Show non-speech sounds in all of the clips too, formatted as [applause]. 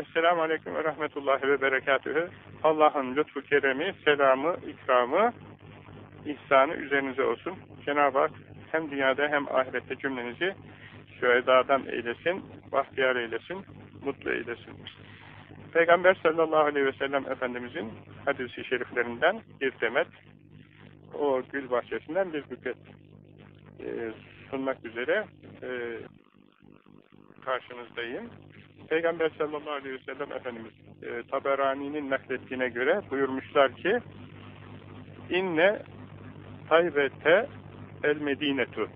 Esselamu Aleyküm ve Rahmetullahi ve Berekatühü. Allah'ın lütfu keremi, selamı, ikramı, ihsanı üzerinize olsun. Cenab-ı Hak hem dünyada hem ahirette cümlenizi şühedadan eylesin, bahtiyar eylesin, mutlu eylesin. Peygamber sallallahu aleyhi ve sellem Efendimizin hadisi şeriflerinden bir demet, o gül bahçesinden bir buket e, sunmak üzere e, karşınızdayım. Peygamber sallallahu aleyhi ve sellem Efendimiz e, Taberani'nin naklettiğine göre buyurmuşlar ki inne taybete el medinetu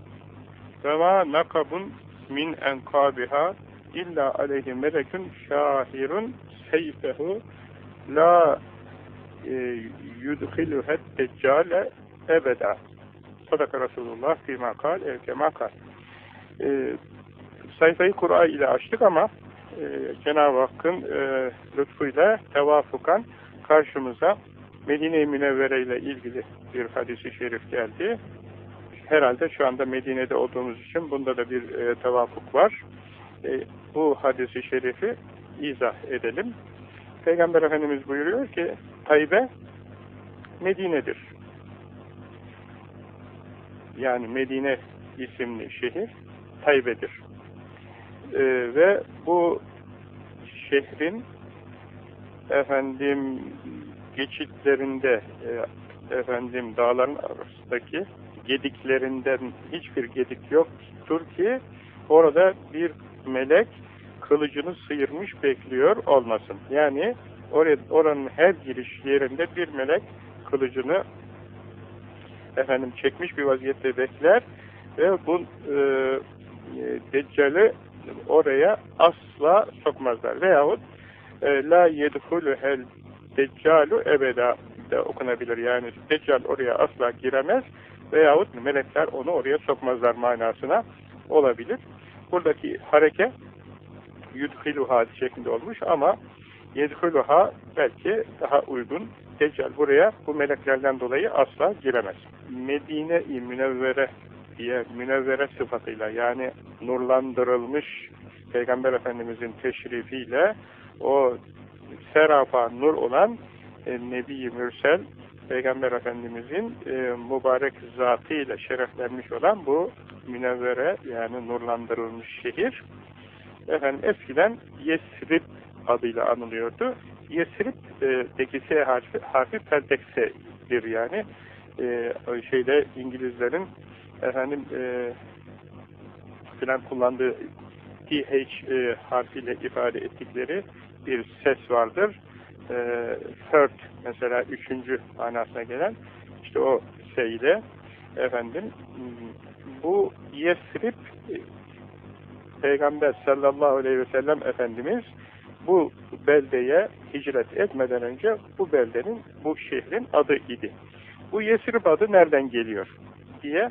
ve ma nakabun min enkabiha illa aleyhi melekun şahirun seyfehu la e, yudhiluhet deccale ebeda. Sadaka Resulullah fîmâ kal evkemâ kal e, sayfayı Kur'a ile açtık ama Cenab-ı Hakk'ın e, lütfuyla tevafukan karşımıza Medine-i Münevvere ile ilgili bir hadisi şerif geldi. Herhalde şu anda Medine'de olduğumuz için bunda da bir e, tevafuk var. E, bu hadisi şerifi izah edelim. Peygamber Efendimiz buyuruyor ki Taybe Medine'dir. Yani Medine isimli şehir Taybe'dir. Ee, ve bu şehrin efendim geçitlerinde e, efendim dağların arasındaki gediklerinden hiçbir gedik yoktur ki orada bir melek kılıcını sıyırmış bekliyor olmasın. Yani oraya, oranın her giriş yerinde bir melek kılıcını efendim çekmiş bir vaziyette bekler ve bu e, e, Deccal'i oraya asla sokmazlar. Veyahut e, la yedhuluhel deccalu ebeda de okunabilir. Yani Deccal oraya asla giremez veyahut melekler onu oraya sokmazlar manasına olabilir. Buradaki hareke yudhiluha şeklinde olmuş ama yedhuluha belki daha uygun. Deccal buraya bu meleklerden dolayı asla giremez. Medine-i Münevvere diye münevvere sıfatıyla yani nurlandırılmış Peygamber Efendimizin teşrifiyle o serafa nur olan e, Nebi-i Mürsel Peygamber Efendimizin e, mübarek zatıyla şereflenmiş olan bu münevvere yani nurlandırılmış şehir efendim eskiden Yesrib adıyla anılıyordu. Yesrib'deki S harfi, harfi Peltekse'dir yani. E, şeyde İngilizlerin efendim e, filan kullandığı TH e, harfiyle ifade ettikleri bir ses vardır. E, third mesela üçüncü manasına gelen işte o şeyle efendim bu Yesrib Peygamber sallallahu aleyhi ve sellem Efendimiz bu beldeye hicret etmeden önce bu beldenin, bu şehrin adı idi. Bu Yesrib adı nereden geliyor diye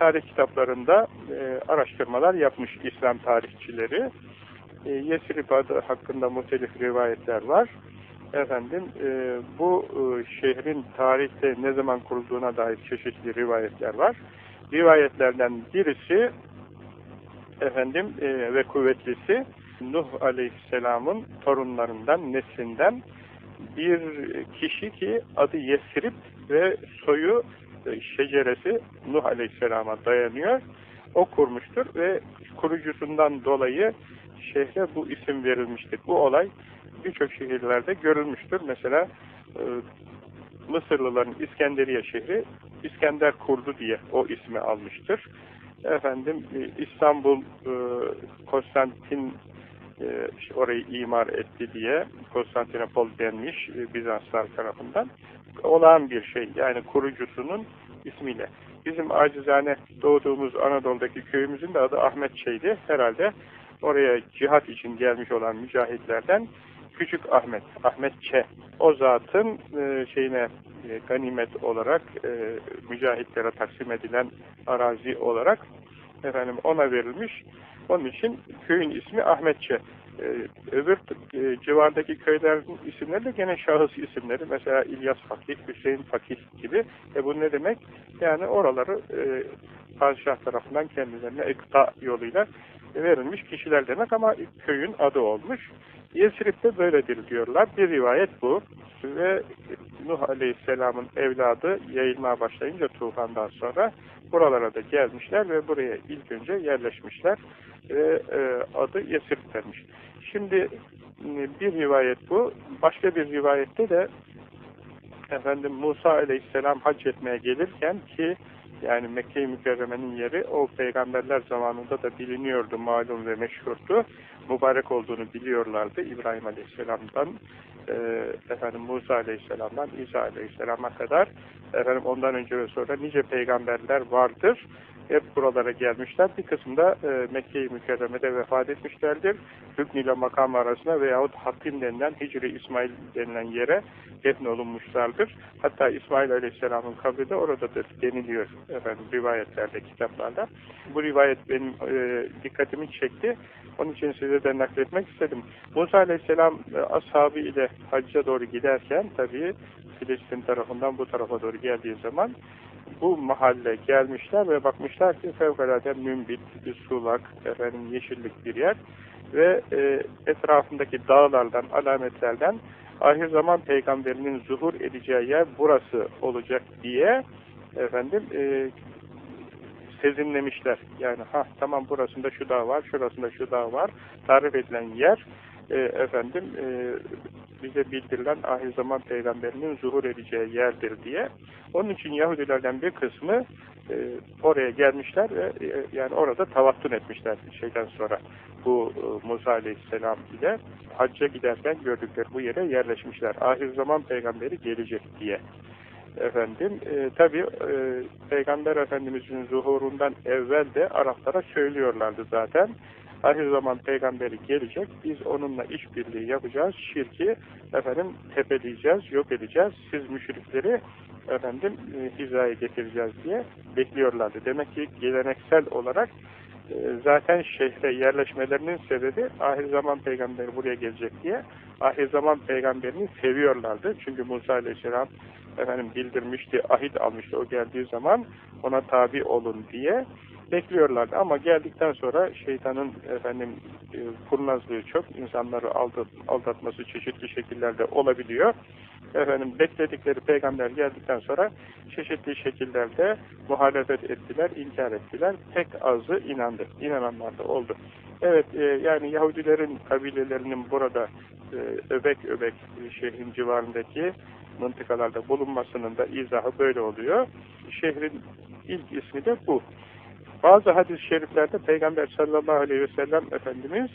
tarih kitaplarında e, araştırmalar yapmış İslam tarihçileri. E, Yesrib adı hakkında muhtelif rivayetler var. Efendim e, bu e, şehrin tarihte ne zaman kurulduğuna dair çeşitli rivayetler var. Rivayetlerden birisi efendim e, ve kuvvetlisi Nuh Aleyhisselam'ın torunlarından, neslinden bir kişi ki adı Yesrib ve soyu şeceresi Nuh Aleyhisselam'a dayanıyor. O kurmuştur ve kurucusundan dolayı şehre bu isim verilmiştir. Bu olay birçok şehirlerde görülmüştür. Mesela e, Mısırlıların İskenderiye şehri İskender kurdu diye o ismi almıştır. Efendim e, İstanbul Konstantin orayı imar etti diye Konstantinopol denmiş Bizanslar tarafından olağan bir şey. Yani kurucusunun ismiyle. Bizim acizane doğduğumuz Anadolu'daki köyümüzün de adı Ahmet Şeydi. Herhalde oraya cihat için gelmiş olan mücahitlerden Küçük Ahmet, Ahmet Çe. O zatın e, şeyine e, ganimet olarak e, mücahitlere taksim edilen arazi olarak efendim ona verilmiş. Onun için köyün ismi Ahmetçe. Ee, öbür e, civardaki köylerin isimleri de gene şahıs isimleri. Mesela İlyas Fakih, Hüseyin Fakih gibi. E bu ne demek? Yani oraları e, padişah tarafından kendilerine ekta yoluyla verilmiş kişiler demek ama köyün adı olmuş. Yesrib'de böyledir diyorlar. Bir rivayet bu. Ve Nuh Aleyhisselam'ın evladı yayılmaya başlayınca tufandan sonra buralara da gelmişler ve buraya ilk önce yerleşmişler ve e, adı Yesrib vermiş. Şimdi bir rivayet bu. Başka bir rivayette de efendim Musa Aleyhisselam hac etmeye gelirken ki yani Mekke-i Mükerreme'nin yeri o peygamberler zamanında da biliniyordu, malum ve meşhurdu. Mübarek olduğunu biliyorlardı İbrahim Aleyhisselam'dan e, efendim Musa Aleyhisselam'dan İsa Aleyhisselam'a kadar efendim ondan önce ve sonra nice peygamberler vardır. Hep buralara gelmişler. Bir kısımda e, Mekke-i Mükerreme'de vefat etmişlerdir. Hükn ile makam arasında veyahut Hattim denilen Hicri İsmail denilen yere defnolunmuşlardır. Hatta İsmail Aleyhisselam'ın kabri de oradadır deniliyor efendim rivayetlerde, kitaplarda. Bu rivayet benim e, dikkatimi çekti. Onun için size de nakletmek istedim. Musa Aleyhisselam e, ashabı ile hacca doğru giderken tabii Filistin tarafından bu tarafa doğru geldiği zaman bu mahalle gelmişler ve bakmışlar ki fevkalade mümbit, bir sulak, efendim yeşillik bir yer ve e, etrafındaki dağlardan, alametlerden ahir zaman peygamberinin zuhur edeceği yer burası olacak diye efendim e, sezinlemişler. Yani ha tamam burasında şu dağ var, şurasında şu dağ var. Tarif edilen yer e, efendim e, bize bildirilen ahir zaman peygamberinin zuhur edeceği yerdir diye. Onun için Yahudilerden bir kısmı e, oraya gelmişler ve e, yani orada tavattun etmişler şeyden sonra bu e, Musa Aleyhisselam ile hacca giderken gördükleri bu yere yerleşmişler. Ahir zaman peygamberi gelecek diye. Efendim, e, tabi e, Peygamber Efendimiz'in zuhurundan evvel de Araplara söylüyorlardı zaten ahir zaman peygamberi gelecek, biz onunla işbirliği yapacağız, şirki efendim tepeleyeceğiz, yok edeceğiz, siz müşrikleri efendim e, hizaya getireceğiz diye bekliyorlardı. Demek ki geleneksel olarak e, zaten şehre yerleşmelerinin sebebi ahir zaman peygamberi buraya gelecek diye ahir zaman peygamberini seviyorlardı. Çünkü Musa aleyhisselam efendim bildirmişti, ahit almıştı o geldiği zaman ona tabi olun diye bekliyorlardı ama geldikten sonra şeytanın efendim e, kurnazlığı çok insanları aldat, aldatması çeşitli şekillerde olabiliyor. Efendim bekledikleri peygamber geldikten sonra çeşitli şekillerde muhalefet ettiler, inkar ettiler. Tek azı inandı. İnananlar da oldu. Evet e, yani Yahudilerin kabilelerinin burada e, öbek öbek şehrin civarındaki mıntıkalarda bulunmasının da izahı böyle oluyor. Şehrin ilk ismi de bu. Bazı hadis-i şeriflerde Peygamber sallallahu aleyhi ve sellem Efendimiz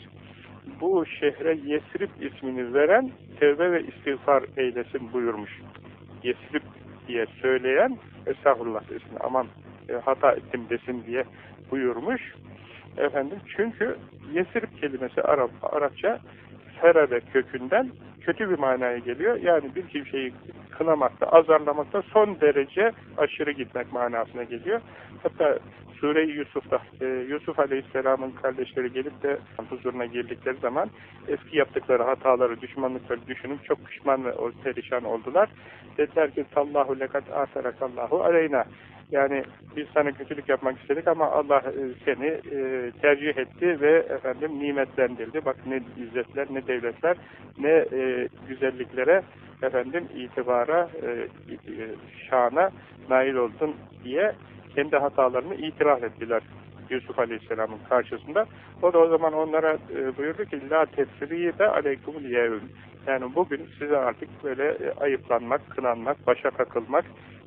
bu şehre Yesrib ismini veren tevbe ve istiğfar eylesin buyurmuş. Yesrib diye söyleyen estağfurullah desin aman e, hata ettim desin diye buyurmuş. Efendim çünkü Yesrib kelimesi Arap, Arapça ferabe kökünden kötü bir manaya geliyor. Yani bir kimseyi kınamakta, azarlamakta son derece aşırı gitmek manasına geliyor. Hatta Sure-i Yusuf'ta e, Yusuf Aleyhisselam'ın kardeşleri gelip de huzuruna girdikleri zaman eski yaptıkları hataları, düşmanlıkları düşünüp çok pişman ve perişan oldular. Dediler ki Sallahu lekat aserakallahu aleyna yani biz sana kötülük yapmak istedik ama Allah e, seni e, tercih etti ve efendim nimetlendirdi. Bak ne izzetler, ne devletler, ne e, güzelliklere efendim itibara, e, e, şana nail oldun diye kendi hatalarını itiraf ettiler Yusuf Aleyhisselam'ın karşısında. O da o zaman onlara buyurdu ki La tesribe aleykumul yevm. Yani bugün size artık böyle ayıplanmak, kınanmak, başa kakılmak,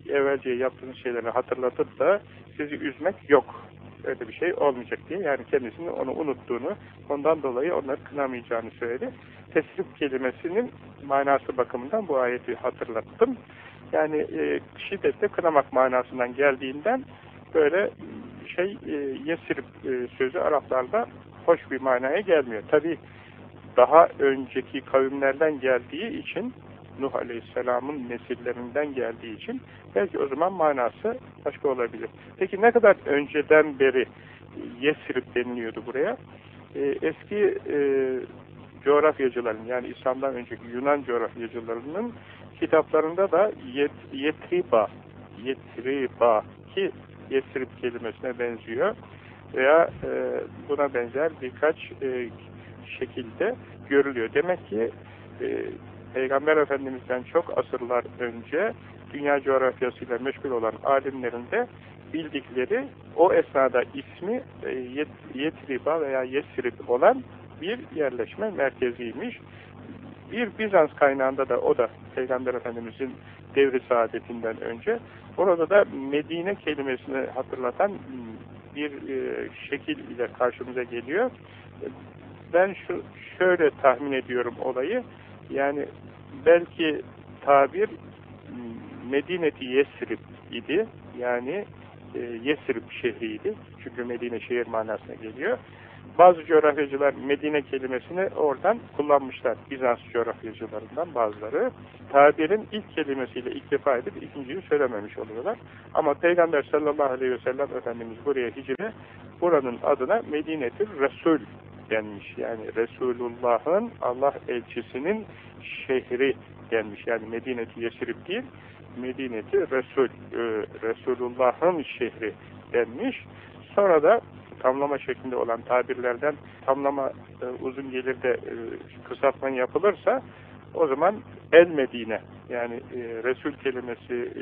evvelce yaptığınız şeyleri hatırlatıp da sizi üzmek yok. Öyle bir şey olmayacak diye. Yani kendisinin onu unuttuğunu, ondan dolayı onları kınamayacağını söyledi. Teslim kelimesinin manası bakımından bu ayeti hatırlattım. Yani e, şiddetle kınamak manasından geldiğinden böyle şey e, yesir e, sözü Araplarda hoş bir manaya gelmiyor. Tabi daha önceki kavimlerden geldiği için Nuh Aleyhisselam'ın nesillerinden geldiği için belki o zaman manası başka olabilir. Peki ne kadar önceden beri Yesrib deniliyordu buraya? E, eski e, coğrafyacıların yani İslam'dan önceki Yunan coğrafyacılarının kitaplarında da yet, Yetriba Yetriba ki Yesrib kelimesine benziyor veya e, buna benzer birkaç e, şekilde görülüyor. Demek ki e, Peygamber Efendimiz'den çok asırlar önce dünya coğrafyasıyla meşgul olan alimlerin de bildikleri o esnada ismi e, Yetriba veya Yesrib olan bir yerleşme merkeziymiş. Bir Bizans kaynağında da o da Peygamber Efendimiz'in devri saadetinden önce orada da Medine kelimesini hatırlatan bir e, şekil ile karşımıza geliyor. Ben şu şöyle tahmin ediyorum olayı. Yani belki tabir Medine-i Yesrib idi. Yani e, Yesrib şehriydi. Çünkü Medine şehir manasına geliyor. Bazı coğrafyacılar Medine kelimesini oradan kullanmışlar. Bizans coğrafyacılarından bazıları. Tabirin ilk kelimesiyle iktifa edip ikinciyi söylememiş oluyorlar. Ama Peygamber sallallahu aleyhi ve sellem Efendimiz buraya hicre, buranın adına Medine'tir Resul denmiş. Yani Resulullah'ın, Allah elçisinin şehri denmiş. Yani Medine-i Yesrib değil, Medine-i Resul, e, Resulullah'ın şehri denmiş. Sonra da tamlama şeklinde olan tabirlerden tamlama e, uzun gelir de e, kısaltma yapılırsa o zaman El Medine yani e, Resul kelimesi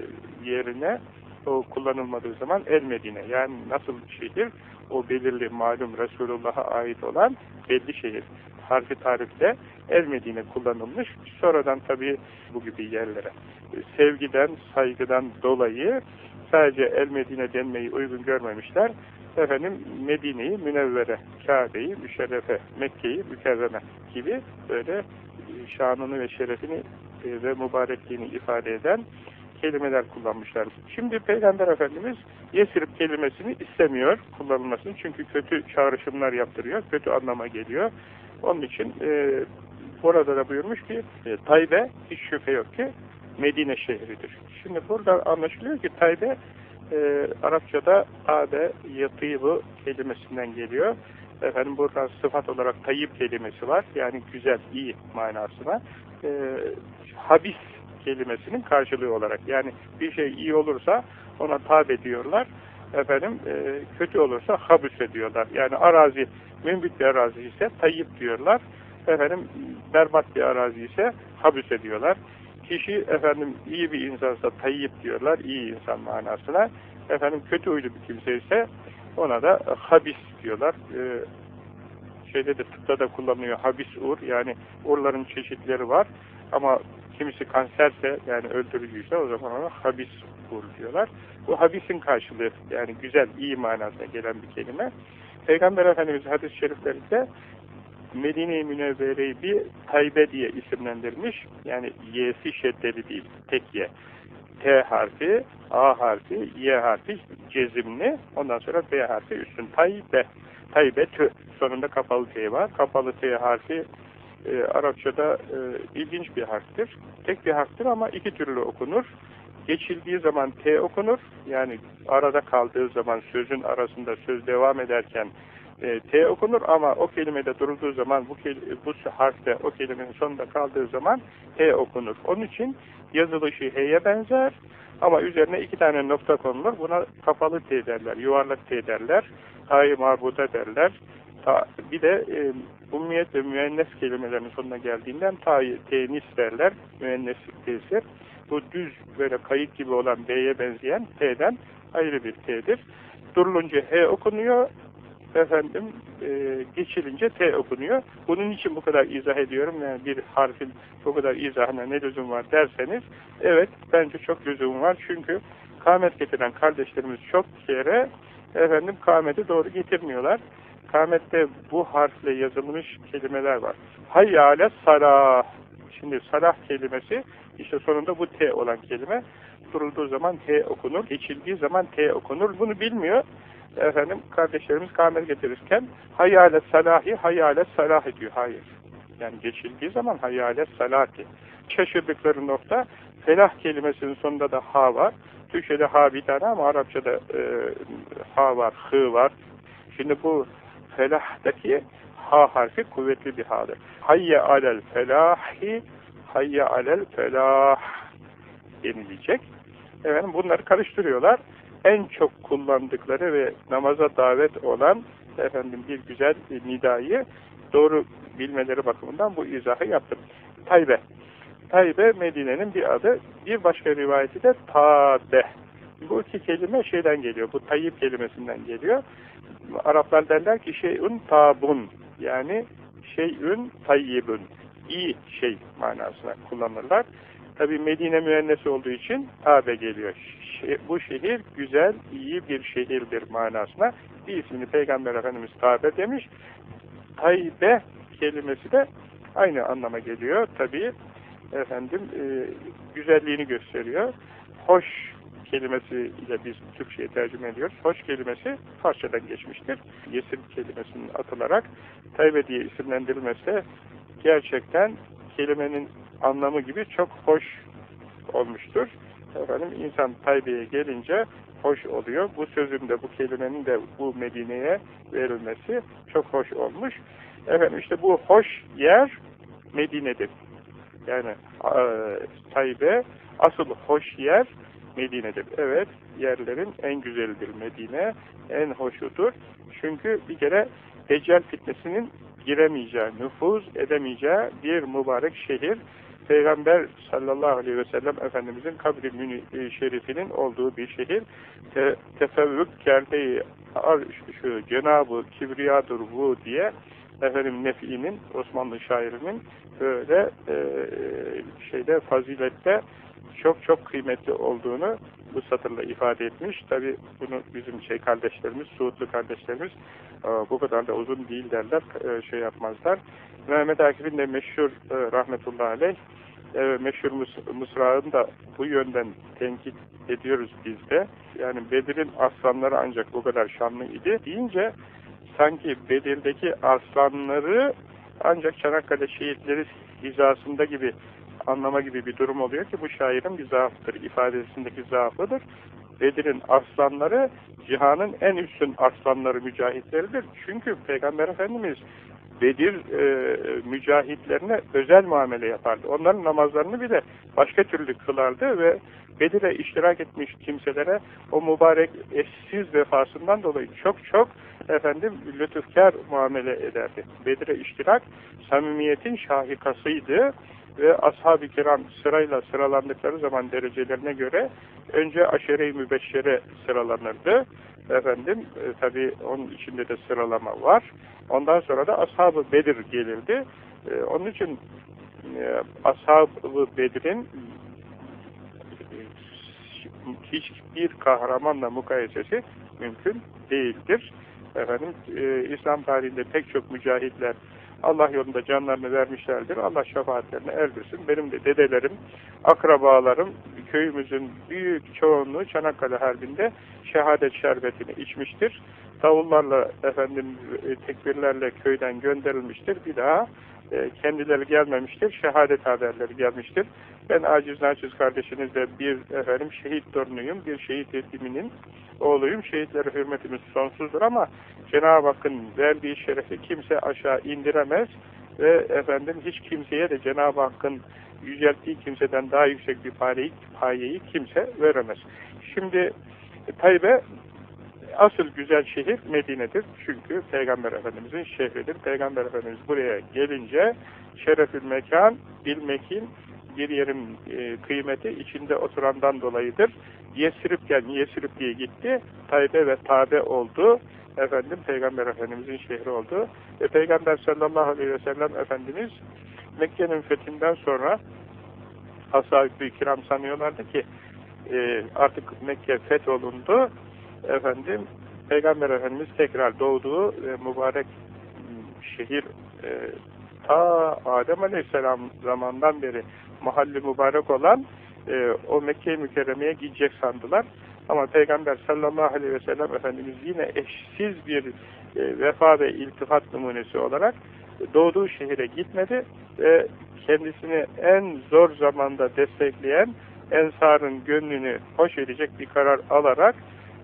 yerine o kullanılmadığı zaman El Medine yani nasıl şehir o belirli malum Resulullah'a ait olan belli şehir harfi tarifte El Medine kullanılmış. Sonradan tabii bu gibi yerlere e, sevgiden, saygıdan dolayı sadece El Medine denmeyi uygun görmemişler efendim Medine'yi, Münevvere, Kabe'yi, Müşerrefe, Mekke'yi, Mükerreme gibi böyle şanını ve şerefini e, ve mübarekliğini ifade eden kelimeler kullanmışlar. Şimdi Peygamber Efendimiz Yesrib kelimesini istemiyor kullanılmasını çünkü kötü çağrışımlar yaptırıyor, kötü anlama geliyor. Onun için e, orada da buyurmuş ki e, Taybe hiç şüphe yok ki Medine şehridir. Şimdi burada anlaşılıyor ki Taybe e, Arapçada ade yatıyı kelimesinden geliyor. Efendim burada sıfat olarak tayyip kelimesi var. Yani güzel, iyi manasına. E, habis kelimesinin karşılığı olarak. Yani bir şey iyi olursa ona tabi diyorlar. Efendim e, kötü olursa habus ediyorlar. Yani arazi, mümbit bir arazi ise tayyip diyorlar. Efendim berbat bir arazi ise habus ediyorlar. Kişi efendim iyi bir insansa tayyip diyorlar, iyi insan manasına. Efendim kötü huylu bir kimse ise ona da habis diyorlar. Ee, şeyde de tıpta da kullanılıyor habis ur yani urların çeşitleri var ama kimisi kanserse yani öldürücüyse o zaman ona habis ur diyorlar. Bu habisin karşılığı yani güzel, iyi manasına gelen bir kelime. Peygamber Efendimiz hadis-i şeriflerinde Medine-i Münevvere'yi bir Taybe diye isimlendirmiş. Yani y'si şeddeli değil, tek ye. T harfi, A harfi, Y harfi cezimli. Ondan sonra B harfi üstün. Taybe. Taybe tü. Sonunda kapalı T var. Kapalı T harfi e, Arapçada e, ilginç bir harftir. Tek bir harftir ama iki türlü okunur. Geçildiği zaman T okunur. Yani arada kaldığı zaman sözün arasında söz devam ederken e, T okunur ama o kelimede durulduğu zaman bu, bu harfte o kelimenin sonunda kaldığı zaman T okunur. Onun için yazılışı H'ye benzer ama üzerine iki tane nokta konulur. Buna kapalı T derler, yuvarlak T derler, Ta'yı marbuta derler. Ta, bir de e, ummiyet ve müennes kelimelerinin sonuna geldiğinden Ta'yı tenis derler, müennes tesir. Bu düz böyle kayık gibi olan B'ye benzeyen T'den ayrı bir T'dir. Durulunca H okunuyor, efendim e, geçilince T okunuyor. Bunun için bu kadar izah ediyorum. Yani bir harfin bu kadar izahına ne lüzum var derseniz evet bence çok lüzum var. Çünkü kâmet getiren kardeşlerimiz çok kere efendim kâmeti doğru getirmiyorlar. Kâmette bu harfle yazılmış kelimeler var. Hayyâle salah. Şimdi salah kelimesi işte sonunda bu T olan kelime durulduğu zaman T okunur, geçildiği zaman T okunur. Bunu bilmiyor efendim kardeşlerimiz kâmet getirirken hayale salahi hayale salah diyor. Hayır. Yani geçildiği zaman hayale salati. Şaşırdıkları nokta felah kelimesinin sonunda da ha var. Türkçe'de ha bir tane ama Arapça'da e, ha var, hı var. Şimdi bu felahdaki ha harfi kuvvetli bir hadır. Hayye alel felahi hayye alel felah denilecek. Efendim bunları karıştırıyorlar en çok kullandıkları ve namaza davet olan efendim bir güzel nidayı doğru bilmeleri bakımından bu izahı yaptım. Taybe. Taybe Medine'nin bir adı. Bir başka rivayeti de Tabe. Bu iki kelime şeyden geliyor. Bu tayyip kelimesinden geliyor. Araplar derler ki şeyün tabun. Yani şeyün tayyibun. iyi şey manasına kullanırlar. Tabi Medine müennesi olduğu için tabe geliyor. Şey, bu şehir güzel, iyi bir şehirdir manasına. Bir ismini Peygamber Efendimiz tabe demiş. Taybe kelimesi de aynı anlama geliyor. Tabi efendim e, güzelliğini gösteriyor. Hoş kelimesiyle biz Türkçe'ye tercüme ediyoruz. Hoş kelimesi Farsçadan geçmiştir. Yesir kelimesinin atılarak Taybe diye isimlendirilmesi gerçekten kelimenin anlamı gibi çok hoş olmuştur. Efendim insan Taybe'ye gelince hoş oluyor. Bu sözün de bu kelimenin de bu Medine'ye verilmesi çok hoş olmuş. Efendim işte bu hoş yer Medine'dir. Yani e, Taybe asıl hoş yer Medine'dir. Evet, yerlerin en güzelidir Medine, en hoşudur. Çünkü bir kere Deccal fitnesinin giremeyeceği, nüfuz edemeyeceği bir mübarek şehir. Peygamber sallallahu aleyhi ve sellem Efendimizin kabri e, şerifinin olduğu bir şehir. Te, tefevvük kerde şu Cenab-ı Kibriyadır bu diye efendim Nefi'nin, Osmanlı şairinin böyle e, şeyde fazilette çok çok kıymetli olduğunu bu satırla ifade etmiş. Tabi bunu bizim şey kardeşlerimiz, Suudlu kardeşlerimiz e, bu kadar da uzun değil derler, e, şey yapmazlar. Mehmet Akif'in de meşhur e, rahmetullahi aleyh meşhur mısrağını da bu yönden tenkit ediyoruz biz de. Yani Bedir'in aslanları ancak bu kadar şanlı idi deyince sanki Bedir'deki aslanları ancak Çanakkale şehitleri hizasında gibi anlama gibi bir durum oluyor ki bu şairin bir zaafıdır, ifadesindeki zaafıdır. Bedir'in aslanları cihanın en üstün aslanları mücahitleridir. Çünkü Peygamber Efendimiz Bedir e, mücahitlerine özel muamele yapardı. Onların namazlarını bile başka türlü kılardı ve Bedir'e iştirak etmiş kimselere o mübarek eşsiz vefasından dolayı çok çok efendim lütufkar muamele ederdi. Bedir'e iştirak samimiyetin şahikasıydı ve ashab-ı kiram sırayla sıralandıkları zaman derecelerine göre önce aşere-i mübeşşere sıralanırdı. Efendim, e, tabi onun içinde de sıralama var. Ondan sonra da ashab-ı Bedir gelirdi. E, onun için e, ashab-ı Bedir'in hiçbir kahramanla mukayesesi mümkün değildir. Efendim, e, İslam tarihinde pek çok mücahitler Allah yolunda canlarını vermişlerdir. Allah şefaatlerine erdirsin. Benim de dedelerim, akrabalarım, köyümüzün büyük çoğunluğu Çanakkale Harbi'nde şehadet şerbetini içmiştir. Davullarla, efendim, e, tekbirlerle köyden gönderilmiştir. Bir daha kendileri gelmemiştir. Şehadet haberleri gelmiştir. Ben aciz naçiz kardeşinizle bir efendim şehit torunuyum, bir şehit yetiminin oğluyum. Şehitlere hürmetimiz sonsuzdur ama Cenab-ı Hakk'ın verdiği şerefi kimse aşağı indiremez ve efendim hiç kimseye de Cenab-ı Hakk'ın yücelttiği kimseden daha yüksek bir payeyi, payeyi kimse veremez. Şimdi Taybe asıl güzel şehir Medine'dir. Çünkü Peygamber Efendimiz'in şehridir. Peygamber Efendimiz buraya gelince şerefül mekan, bilmekin bir yerin e, kıymeti içinde oturandan dolayıdır. Yesirip gel, Yesirip diye gitti. Taybe ve Tabe oldu. Efendim Peygamber Efendimiz'in şehri oldu. E, Peygamber sallallahu aleyhi ve sellem Efendimiz Mekke'nin fethinden sonra ashab-ı kiram sanıyorlardı ki e, artık Mekke fetholundu. Efendim Peygamber Efendimiz tekrar doğduğu e, mübarek şehir e, ta Adem Aleyhisselam zamandan beri mahalli mübarek olan e, o Mekke-i Mükerreme'ye gidecek sandılar. Ama Peygamber sallallahu aleyhi ve sellem Efendimiz yine eşsiz bir e, vefa ve iltifat numunesi olarak doğduğu şehire gitmedi ve kendisini en zor zamanda destekleyen Ensar'ın gönlünü hoş edecek bir karar alarak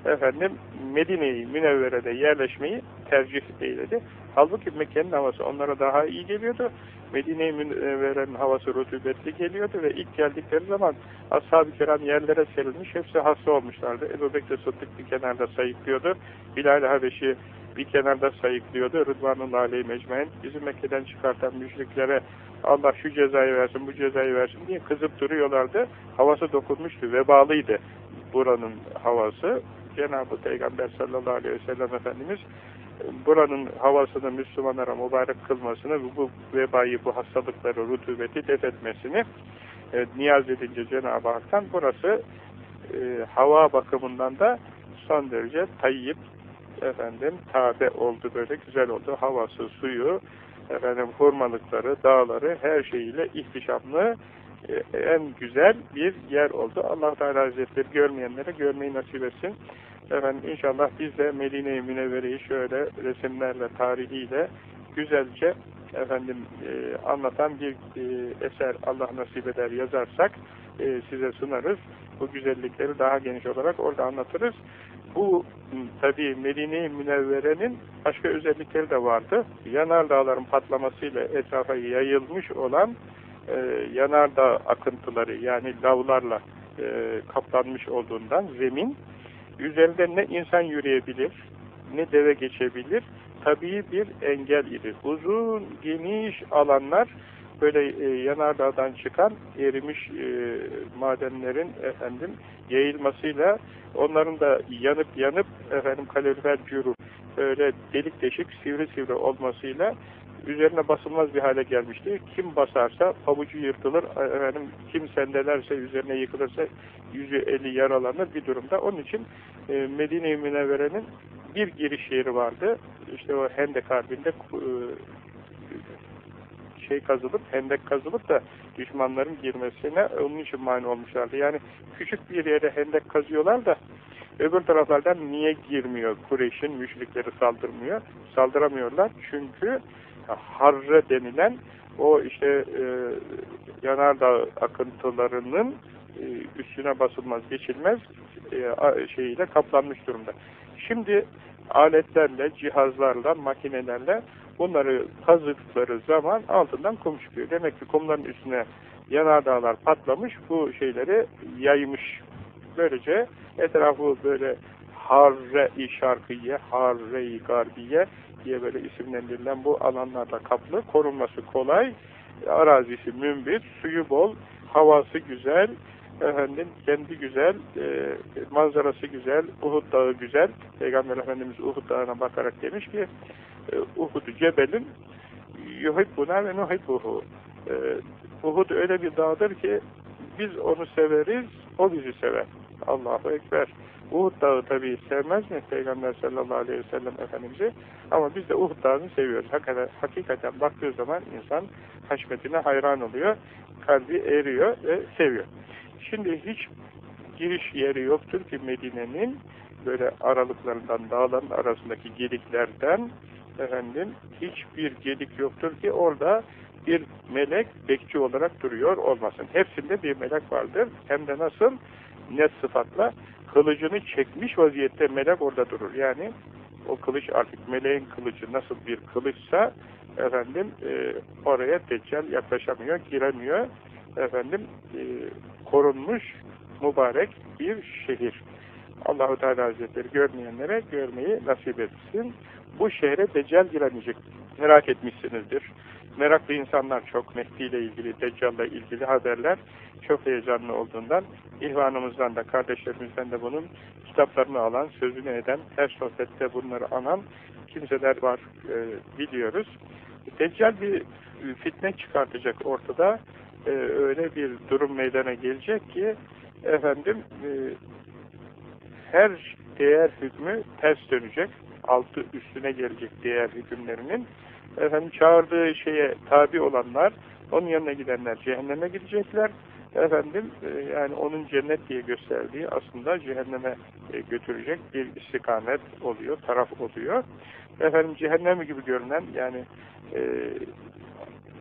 efendim Medine'yi Münevvere'de yerleşmeyi tercih eyledi. Halbuki Mekke'nin havası onlara daha iyi geliyordu. Medine-i Münevvere'nin havası rutubetli geliyordu ve ilk geldikleri zaman ashab-ı kiram yerlere serilmiş, hepsi hasta olmuşlardı. Ebu Bekir Sıddık bir kenarda sayıklıyordu. Bilal-i Habeşi bir kenarda sayıklıyordu. Rıdvanullah aleyhi mecmain bizi Mekke'den çıkartan müşriklere Allah şu cezayı versin, bu cezayı versin diye kızıp duruyorlardı. Havası dokunmuştu, vebalıydı buranın havası. Cenab-ı Peygamber sallallahu aleyhi ve sellem Efendimiz buranın havasını Müslümanlara mübarek kılmasını, bu vebayı, bu hastalıkları, rutubeti def etmesini e, niyaz edince Cenab-ı Hak'tan burası e, hava bakımından da son derece tayyip efendim tabe oldu böyle güzel oldu. Havası, suyu, efendim hurmalıkları, dağları her şeyiyle ihtişamlı en güzel bir yer oldu. Allah Teala Hazretleri görmeyenlere görmeyi nasip etsin. Efendim inşallah biz de Medine-i Münevvere'yi şöyle resimlerle, tarihiyle güzelce efendim e, anlatan bir e, eser Allah nasip eder yazarsak e, size sunarız. Bu güzellikleri daha geniş olarak orada anlatırız. Bu tabi Medine-i Münevvere'nin başka özellikleri de vardı. Yanardağların patlamasıyla etrafa yayılmış olan e, yanardağ akıntıları yani lavlarla e, kaplanmış olduğundan zemin üzerinde ne insan yürüyebilir ne deve geçebilir tabii bir engel idi. Uzun, geniş alanlar böyle e, yanardağdan çıkan erimiş e, madenlerin efendim yayılmasıyla onların da yanıp yanıp efendim kalorifer cürü böyle delik deşik sivri sivri olmasıyla üzerine basılmaz bir hale gelmişti. Kim basarsa pabucu yırtılır, efendim kim sendelerse üzerine yıkılırsa yüzü eli yaralanır bir durumda. Onun için e, Medine-i Münevvere'nin bir giriş yeri vardı. İşte o Hendek Harbi'nde e, şey kazılıp, hendek kazılıp da düşmanların girmesine onun için mani olmuşlardı. Yani küçük bir yere hendek kazıyorlar da öbür taraflardan niye girmiyor Kureyş'in müşrikleri saldırmıyor? Saldıramıyorlar çünkü harre denilen o işte e, yanardağ akıntılarının e, üstüne basılmaz, geçilmez e, şeyiyle kaplanmış durumda. Şimdi aletlerle, cihazlarla, makinelerle bunları kazıkları zaman altından kum çıkıyor. Demek ki kumların üstüne yanardağlar patlamış, bu şeyleri yaymış. Böylece etrafı böyle Harre-i Şarkiye, Harre-i Garbiye diye böyle isimlendirilen bu alanlarda kaplı, korunması kolay, arazisi mümbit, suyu bol, havası güzel, efendim kendi güzel, e, manzarası güzel, Uhud dağı güzel. Peygamber Efendimiz Uhud dağına bakarak demiş ki e, Uhud cebelin yuhibbuna ve nuhibbuhu. E, Uhud öyle bir dağdır ki biz onu severiz, o bizi sever. Allahu Ekber. Uhud dağı tabi sevmez mi Peygamber sallallahu aleyhi ve sellem Efendimiz'i? Ama biz de Uhud dağını seviyoruz. Hakikaten, hakikaten baktığı zaman insan haşmetine hayran oluyor. Kalbi eriyor ve seviyor. Şimdi hiç giriş yeri yoktur ki Medine'nin böyle aralıklarından, dağların arasındaki geliklerden efendim hiçbir gelik yoktur ki orada bir melek bekçi olarak duruyor olmasın. Hepsinde bir melek vardır. Hem de nasıl? Net sıfatla kılıcını çekmiş vaziyette melek orada durur. Yani o kılıç artık meleğin kılıcı nasıl bir kılıçsa efendim e, oraya deccal yaklaşamıyor, giremiyor. Efendim e, korunmuş mübarek bir şehir. Allahu Teala Hazretleri görmeyenlere görmeyi nasip etsin. Bu şehre Deccal giremeyecek. Merak etmişsinizdir. Meraklı insanlar çok Mehdi ile ilgili, Deccal'la ilgili haberler çok heyecanlı olduğundan ihvanımızdan da, kardeşlerimizden de bunun kitaplarını alan, sözünü eden, her sohbette bunları anan kimseler var e, biliyoruz. Deccal bir fitne çıkartacak ortada. E, öyle bir durum meydana gelecek ki efendim e, her değer hükmü ters dönecek. Altı üstüne gelecek değer hükümlerinin. Efendim çağırdığı şeye tabi olanlar, onun yanına gidenler cehenneme gidecekler. Efendim e, yani onun cennet diye gösterdiği aslında cehenneme e, götürecek bir istikamet oluyor, taraf oluyor. Efendim cehennemi gibi görünen yani e,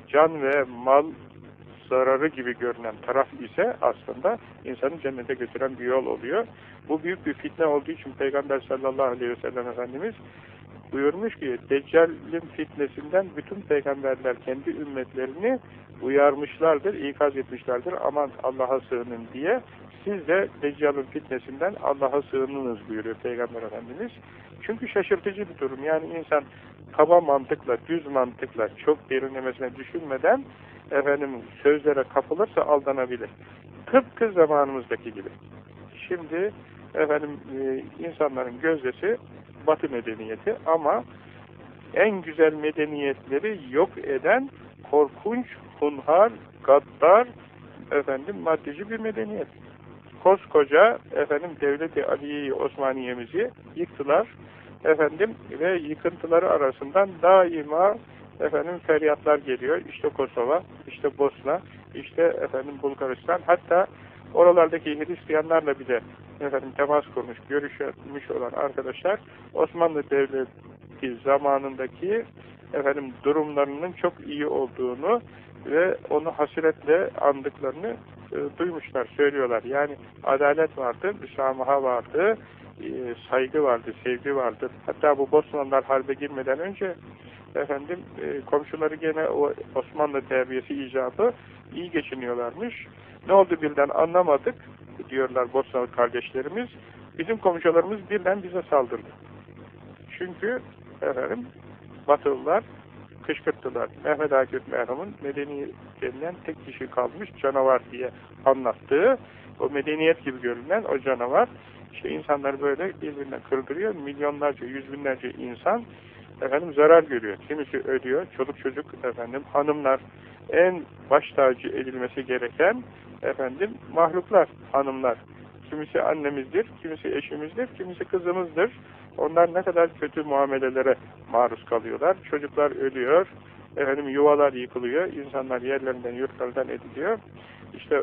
can ve mal zararı gibi görünen taraf ise aslında insanı cennete götüren bir yol oluyor. Bu büyük bir fitne olduğu için Peygamber sallallahu aleyhi ve sellem Efendimiz buyurmuş ki Deccal'in fitnesinden bütün peygamberler kendi ümmetlerini uyarmışlardır, ikaz etmişlerdir. Aman Allah'a sığının diye. Siz de Deccal'ın fitnesinden Allah'a sığınınız buyuruyor Peygamber Efendimiz. Çünkü şaşırtıcı bir durum. Yani insan kaba mantıkla, düz mantıkla, çok derinlemesine düşünmeden efendim sözlere kapılırsa aldanabilir. Tıpkı zamanımızdaki gibi. Şimdi efendim e, insanların gözdesi Batı medeniyeti ama en güzel medeniyetleri yok eden korkunç, hunhar, gaddar, efendim maddeci bir medeniyet. Koskoca efendim devleti Aliye Osmaniye'mizi yıktılar. Efendim ve yıkıntıları arasından daima efendim feryatlar geliyor. İşte Kosova, işte Bosna, işte efendim Bulgaristan. Hatta oralardaki Hristiyanlarla bile efendim temas kurmuş, görüşmüş olan arkadaşlar Osmanlı Devleti zamanındaki efendim durumlarının çok iyi olduğunu ve onu hasiretle andıklarını e, duymuşlar, söylüyorlar. Yani adalet vardı, müsamaha vardı, e, saygı vardı, sevgi vardı. Hatta bu Bosnalılar harbe girmeden önce efendim e, komşuları gene o Osmanlı terbiyesi icabı iyi geçiniyorlarmış. Ne oldu birden anlamadık diyorlar Bosnalı kardeşlerimiz. Bizim komşularımız birden bize saldırdı. Çünkü efendim Batılılar kışkırttılar. Mehmet Akif merhumun medeni denilen tek kişi kalmış canavar diye anlattığı o medeniyet gibi görünen o canavar işte insanları böyle birbirine kırdırıyor. Milyonlarca, yüz binlerce insan efendim zarar görüyor. Kimisi ölüyor. Çoluk çocuk efendim hanımlar en baş tacı edilmesi gereken efendim mahluklar, hanımlar. Kimisi annemizdir, kimisi eşimizdir, kimisi kızımızdır. Onlar ne kadar kötü muamelelere maruz kalıyorlar. Çocuklar ölüyor, efendim yuvalar yıkılıyor, insanlar yerlerinden, yurtlardan ediliyor. İşte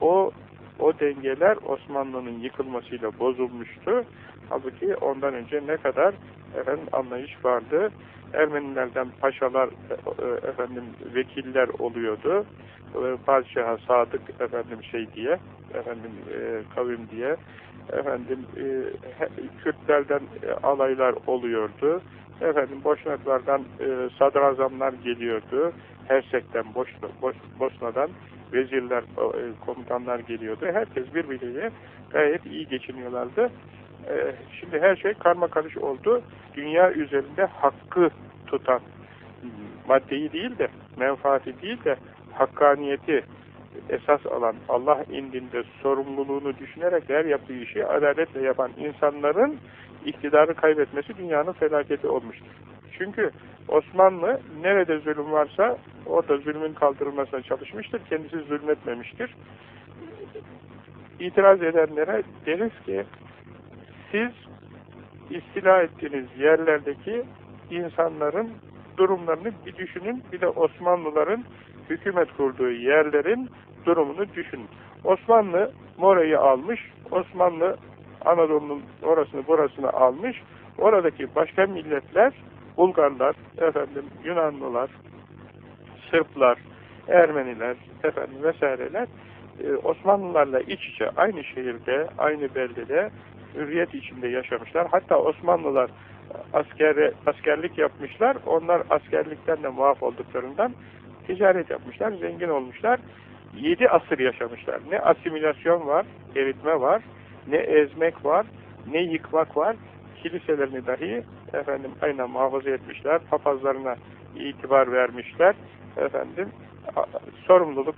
o o dengeler Osmanlı'nın yıkılmasıyla bozulmuştu. Halbuki ondan önce ne kadar efendim anlayış vardı. Ermenilerden paşalar e, e, efendim vekiller oluyordu. E, padişaha sadık efendim şey diye efendim kavim diye efendim Kürtlerden alaylar oluyordu. Efendim Boşnaklardan sadrazamlar geliyordu. Hersek'ten Boşna, Boş, Bosna'dan vezirler, komutanlar geliyordu. Herkes birbiriyle gayet iyi geçiniyorlardı. Şimdi her şey karma karış oldu. Dünya üzerinde hakkı tutan maddeyi değil de menfaati değil de hakkaniyeti esas alan Allah indinde sorumluluğunu düşünerek her yaptığı işi adaletle yapan insanların iktidarı kaybetmesi dünyanın felaketi olmuştur. Çünkü Osmanlı nerede zulüm varsa orada zulmün kaldırılmasına çalışmıştır. Kendisi zulmetmemiştir. İtiraz edenlere deriz ki siz istila ettiğiniz yerlerdeki insanların durumlarını bir düşünün. Bir de Osmanlıların hükümet kurduğu yerlerin durumunu düşünün. Osmanlı Mora'yı almış, Osmanlı Anadolu'nun orasını burasını almış. Oradaki başka milletler, Bulgarlar, efendim Yunanlılar, Sırplar, Ermeniler, efendim vesaireler e, Osmanlılarla iç içe aynı şehirde, aynı beldede hürriyet içinde yaşamışlar. Hatta Osmanlılar askeri, askerlik yapmışlar. Onlar askerlikten de muaf olduklarından ticaret yapmışlar, zengin olmuşlar. Yedi asır yaşamışlar. Ne asimilasyon var, eritme var, ne ezmek var, ne yıkmak var. Kiliselerini dahi efendim aynen muhafaza etmişler. Papazlarına itibar vermişler. Efendim sorumluluk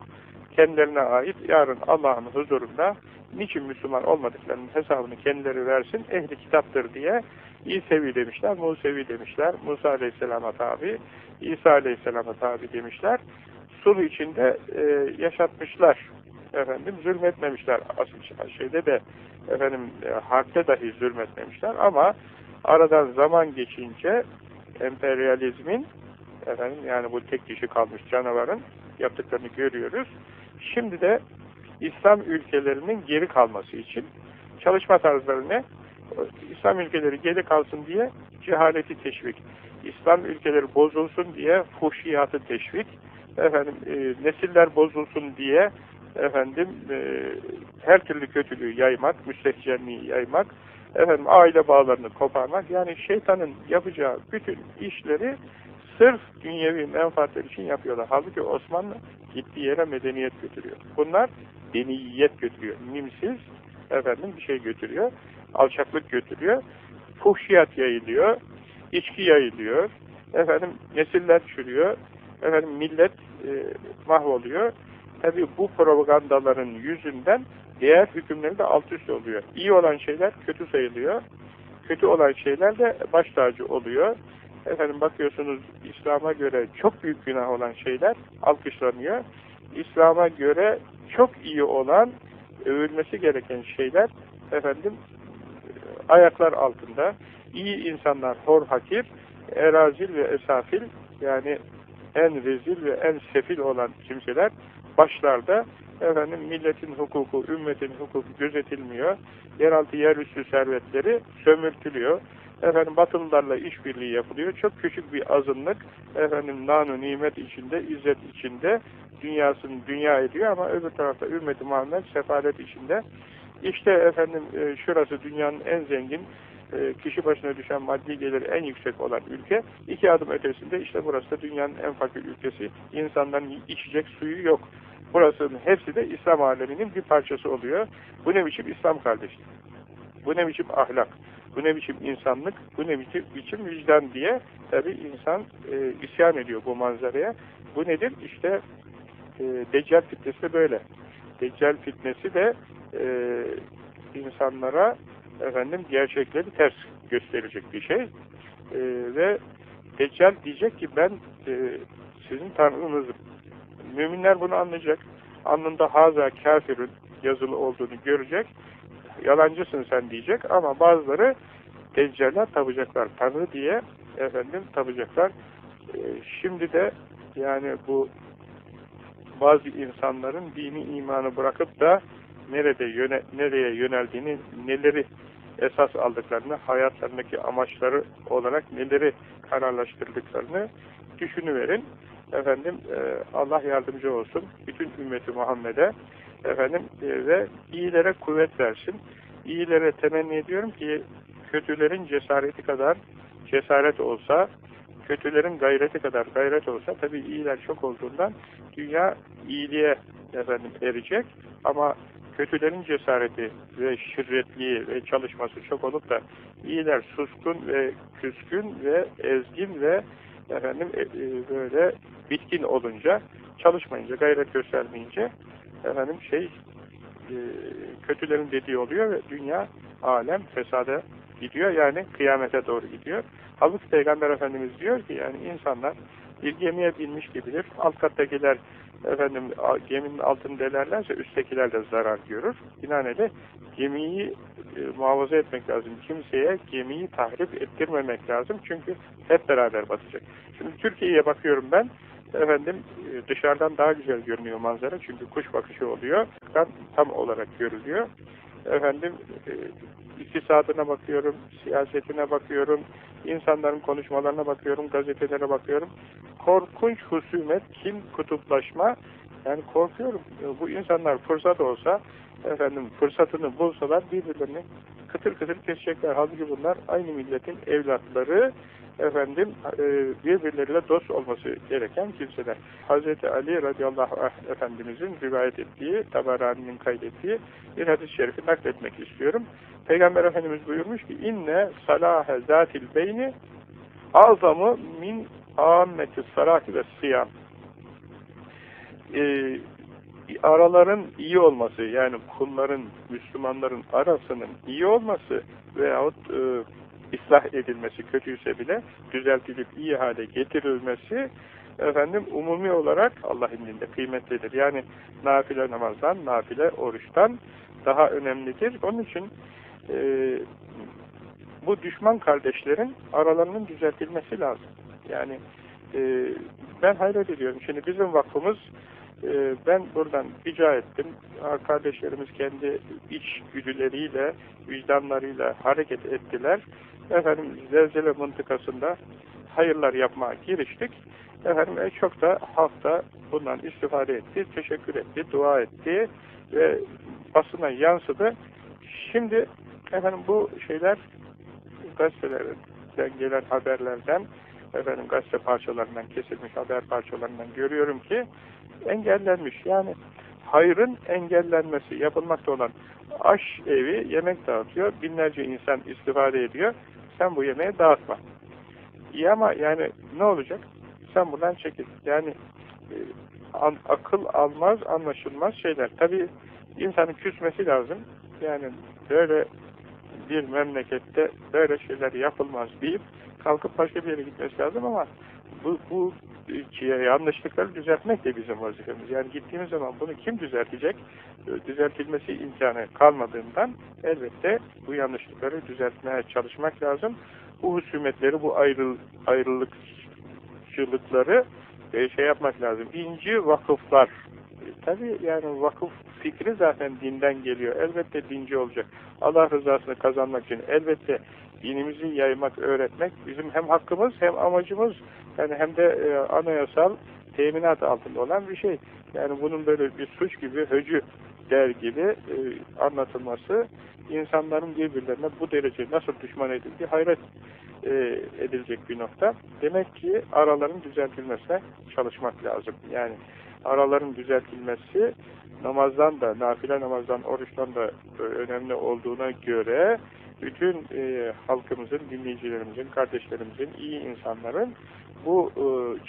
kendilerine ait. Yarın Allah'ın huzurunda niçin Müslüman olmadıklarının hesabını kendileri versin, ehli kitaptır diye İsevi demişler, Musevi demişler, Musa Aleyhisselam'a tabi, İsa Aleyhisselam'a tabi demişler. Sulh içinde e, yaşatmışlar. Efendim zulmetmemişler. Asıl şeyde de efendim e, harpte dahi zulmetmemişler ama aradan zaman geçince emperyalizmin efendim yani bu tek kişi kalmış canavarın yaptıklarını görüyoruz. Şimdi de İslam ülkelerinin geri kalması için çalışma tarzları ne? İslam ülkeleri geri kalsın diye cehaleti teşvik. İslam ülkeleri bozulsun diye fuhşiyatı teşvik. Efendim e, nesiller bozulsun diye efendim e, her türlü kötülüğü yaymak, müstehcenliği yaymak, efendim aile bağlarını koparmak. Yani şeytanın yapacağı bütün işleri sırf dünyevi menfaatler için yapıyorlar. Halbuki Osmanlı gittiği yere medeniyet götürüyor. Bunlar deniyet götürüyor. Nimsiz efendim bir şey götürüyor. Alçaklık götürüyor. fuhşiyat yayılıyor, içki yayılıyor, efendim nesiller çürüyor, efendim millet e, mahvoluyor. Tabi bu propagandaların yüzünden diğer hükümleri de alt üst oluyor. İyi olan şeyler kötü sayılıyor. Kötü olan şeyler de baş tacı oluyor. Efendim bakıyorsunuz İslam'a göre çok büyük günah olan şeyler alkışlanıyor. İslam'a göre çok iyi olan, övülmesi gereken şeyler efendim ayaklar altında. İyi insanlar hor hakir, erazil ve esafil yani en rezil ve en sefil olan kimseler başlarda efendim milletin hukuku, ümmetin hukuku gözetilmiyor. Yeraltı yerüstü servetleri sömürtülüyor. Efendim batılılarla işbirliği yapılıyor. Çok küçük bir azınlık efendim nanu nimet içinde, izzet içinde dünyasını dünya ediyor ama öbür tarafta ümmeti Muhammed sefalet içinde. İşte efendim e, şurası dünyanın en zengin kişi başına düşen maddi gelir en yüksek olan ülke. iki adım ötesinde işte burası da dünyanın en fakir ülkesi. İnsanların içecek suyu yok. Burasının hepsi de İslam aleminin bir parçası oluyor. Bu ne biçim İslam kardeşlik? Bu ne biçim ahlak? Bu ne biçim insanlık? Bu ne biçim, vicdan diye tabi insan e, isyan ediyor bu manzaraya. Bu nedir? İşte e, Deccal fitnesi böyle. Deccal fitnesi de e, insanlara efendim gerçekleri ters gösterecek bir şey. E, ve Deccal diyecek ki ben e, sizin tanrınızım. Müminler bunu anlayacak. Alnında haza kafirün yazılı olduğunu görecek. Yalancısın sen diyecek ama bazıları Deccal'e tapacaklar. Tanrı diye efendim tapacaklar. E, şimdi de yani bu bazı insanların dini imanı bırakıp da nerede yöne, nereye yöneldiğini, neleri esas aldıklarını, hayatlarındaki amaçları olarak neleri kararlaştırdıklarını düşünüverin. Efendim e, Allah yardımcı olsun bütün ümmeti Muhammed'e efendim e, ve iyilere kuvvet versin. İyilere temenni ediyorum ki kötülerin cesareti kadar cesaret olsa, kötülerin gayreti kadar gayret olsa, tabi iyiler çok olduğundan dünya iyiliğe efendim erecek ama kötülerin cesareti ve şirretliği ve çalışması çok olup da iyiler suskun ve küskün ve ezgin ve efendim e, e, böyle bitkin olunca çalışmayınca gayret göstermeyince efendim şey e, kötülerin dediği oluyor ve dünya alem fesada gidiyor yani kıyamete doğru gidiyor. Halbuki Peygamber Efendimiz diyor ki yani insanlar bir gemiye binmiş gibidir. Alt kattakiler efendim geminin altını delerlerse üsttekiler de zarar görür. Binaenaleyh gemiyi e, muhafaza etmek lazım. Kimseye gemiyi tahrip ettirmemek lazım. Çünkü hep beraber batacak. Şimdi Türkiye'ye bakıyorum ben. Efendim e, dışarıdan daha güzel görünüyor manzara. Çünkü kuş bakışı oluyor. Tam olarak görülüyor. Efendim e, iktisadına bakıyorum, siyasetine bakıyorum, insanların konuşmalarına bakıyorum, gazetelere bakıyorum. Korkunç husumet, kim, kutuplaşma. Yani korkuyorum. Bu insanlar fırsat olsa, efendim fırsatını bulsalar birbirlerini kıtır kıtır kesecekler. Halbuki bunlar aynı milletin evlatları, efendim e, birbirleriyle dost olması gereken kimseler. Hz. Ali radıyallahu anh Efendimizin rivayet ettiği, Tabarani'nin kaydettiği bir hadis-i şerifi nakletmek istiyorum. Peygamber Efendimiz buyurmuş ki inne salahe zatil beyni azamı min ammeti salati ve siyam ee, araların iyi olması yani kulların, Müslümanların arasının iyi olması veyahut e, ıslah edilmesi kötüyse bile düzeltilip iyi hale getirilmesi efendim umumi olarak Allah indinde kıymetlidir. Yani nafile namazdan, nafile oruçtan daha önemlidir. Onun için e, bu düşman kardeşlerin aralarının düzeltilmesi lazım. Yani e, ben hayret ediyorum. Şimdi bizim vakfımız e, ben buradan rica ettim. Kardeşlerimiz kendi iç güdüleriyle, vicdanlarıyla hareket ettiler. Efendim zelzele mıntıkasında hayırlar yapmaya giriştik. Efendim e, çok da halk da bundan istifade etti, teşekkür etti, dua etti ve basına yansıdı. Şimdi efendim bu şeyler gazetelerden gelen haberlerden efendim gazete parçalarından kesilmiş haber parçalarından görüyorum ki engellenmiş. Yani hayrın engellenmesi yapılmakta olan aş evi yemek dağıtıyor. Binlerce insan istifade ediyor. sen bu yemeği dağıtma. İyi ama yani ne olacak? Sen buradan çekil. Yani e, an, akıl almaz, anlaşılmaz şeyler. Tabi insanın küsmesi lazım. Yani böyle bir memlekette böyle şeyler yapılmaz deyip kalkıp başka bir yere gitmesi lazım ama bu, bu yanlışlıkları düzeltmek de bizim vazifemiz. Yani gittiğimiz zaman bunu kim düzeltecek? Düzeltilmesi imkanı kalmadığından elbette bu yanlışlıkları düzeltmeye çalışmak lazım. Bu husumetleri, bu ayrıl, ayrılıkçılıkları e, şey yapmak lazım. İnci vakıflar. E, Tabi yani vakıf fikri zaten dinden geliyor. Elbette dinci olacak. Allah rızasını kazanmak için elbette dinimizi yaymak, öğretmek bizim hem hakkımız hem amacımız yani hem de e, anayasal teminat altında olan bir şey. Yani bunun böyle bir suç gibi, höcü der gibi e, anlatılması insanların birbirlerine bu derece nasıl düşman edildiği hayret e, edilecek bir nokta. Demek ki araların düzeltilmesine çalışmak lazım. Yani araların düzeltilmesi namazdan da, nafile namazdan, oruçtan da önemli olduğuna göre bütün e, halkımızın, dinleyicilerimizin, kardeşlerimizin, iyi insanların bu e,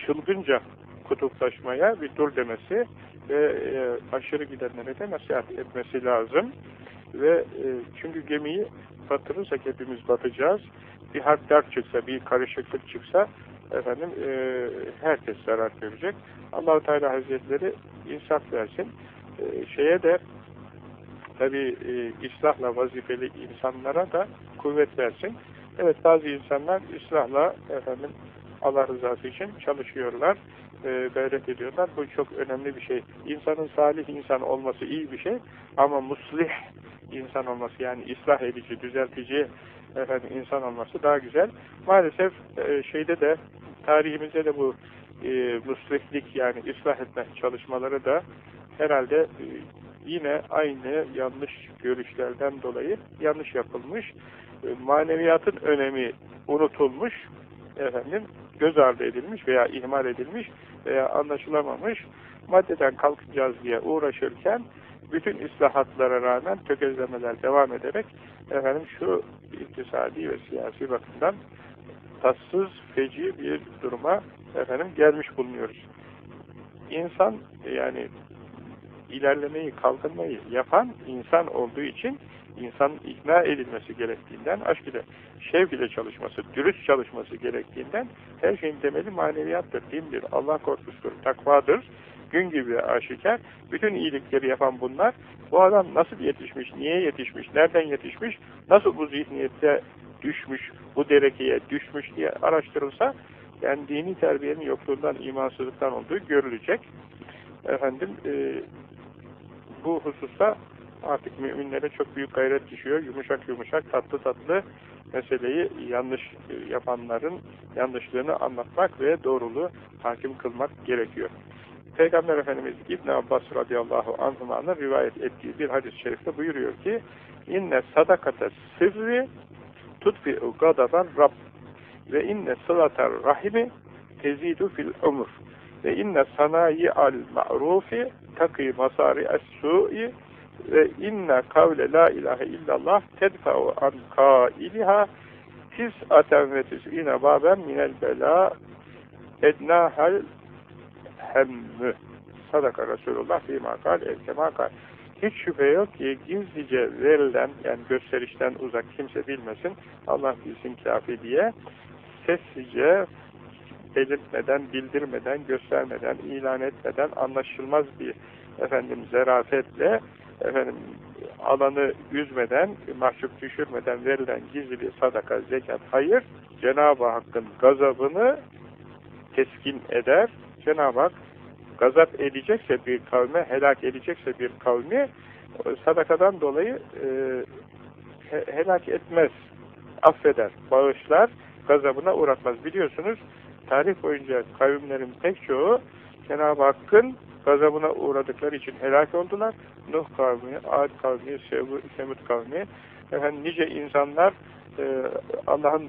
çılgınca kutuplaşmaya bir dur demesi ve e, aşırı gidenlere de nasihat etmesi lazım. Ve e, çünkü gemiyi batırırsak hepimiz batacağız. Bir harp dert çıksa, bir karışıklık çıksa efendim e, herkes zarar görecek. Allahu Teala Hazretleri insaf versin. E, şeye de tabi e, islahla vazifeli insanlara da kuvvet versin. Evet bazı insanlar islahla efendim Allah rızası için çalışıyorlar, e, gayret ediyorlar. Bu çok önemli bir şey. İnsanın salih insan olması iyi bir şey ama muslih insan olması yani ıslah edici, düzeltici efendim insan olması daha güzel. Maalesef e, şeyde de tarihimizde de bu e, muslihlik yani ıslah etme çalışmaları da herhalde e, yine aynı yanlış görüşlerden dolayı yanlış yapılmış. E, maneviyatın önemi unutulmuş, efendim göz ardı edilmiş veya ihmal edilmiş veya anlaşılamamış. Maddeden kalkacağız diye uğraşırken bütün islahatlara rağmen tökezlemeler devam ederek efendim şu iktisadi ve siyasi bakımdan tatsız, feci bir duruma efendim gelmiş bulunuyoruz. İnsan yani ilerlemeyi, kalkınmayı yapan insan olduğu için insanın ikna edilmesi gerektiğinden, aşk ile, şevk ile çalışması, dürüst çalışması gerektiğinden her şeyin temeli maneviyattır, dindir, Allah korkusudur, takvadır, gün gibi aşikar. Bütün iyilikleri yapan bunlar, bu adam nasıl yetişmiş, niye yetişmiş, nereden yetişmiş, nasıl bu zihniyette düşmüş, bu derekeye düşmüş diye araştırılsa, yani dini terbiyenin yokluğundan, imansızlıktan olduğu görülecek. Efendim, e, bu hususta artık müminlere çok büyük gayret düşüyor. Yumuşak yumuşak, tatlı tatlı meseleyi yanlış yapanların yanlışlığını anlatmak ve doğruluğu hakim kılmak gerekiyor. Peygamber Efendimiz İbn Abbas radıyallahu anhuma'nın rivayet ettiği bir hadis-i şerifte buyuruyor ki inne sadakate sırrı tutfi'u gadaban Rab ve inne sılatar rahimi tezidu fil umur ve inne sanayi al ma'rufi takı masari es-su'i ve inne kavle la ilahe illallah tedfa'u an kailiha tis'aten ve tis'ine baben minel bela ednahal hemmü. Sadaka Resulullah fîmâ kal evkemâ kal hiç şüphe yok ki gizlice verilen yani gösterişten uzak kimse bilmesin. Allah bilsin kafi diye sessizce belirtmeden, bildirmeden, göstermeden, ilan etmeden anlaşılmaz bir efendim zerafetle efendim alanı üzmeden, mahcup düşürmeden verilen gizli bir sadaka, zekat, hayır Cenab-ı Hakk'ın gazabını teskin eder. Cenab-ı Hak gazap edecekse bir kavme, helak edecekse bir kavmi sadakadan dolayı e, he, helak etmez, affeder, bağışlar, gazabına uğratmaz. Biliyorsunuz tarih boyunca kavimlerin pek çoğu Cenab-ı Hakk'ın gazabına uğradıkları için helak oldular. Nuh kavmi, Ad kavmi, Semud kavmi, efendim nice insanlar e, Allah'ın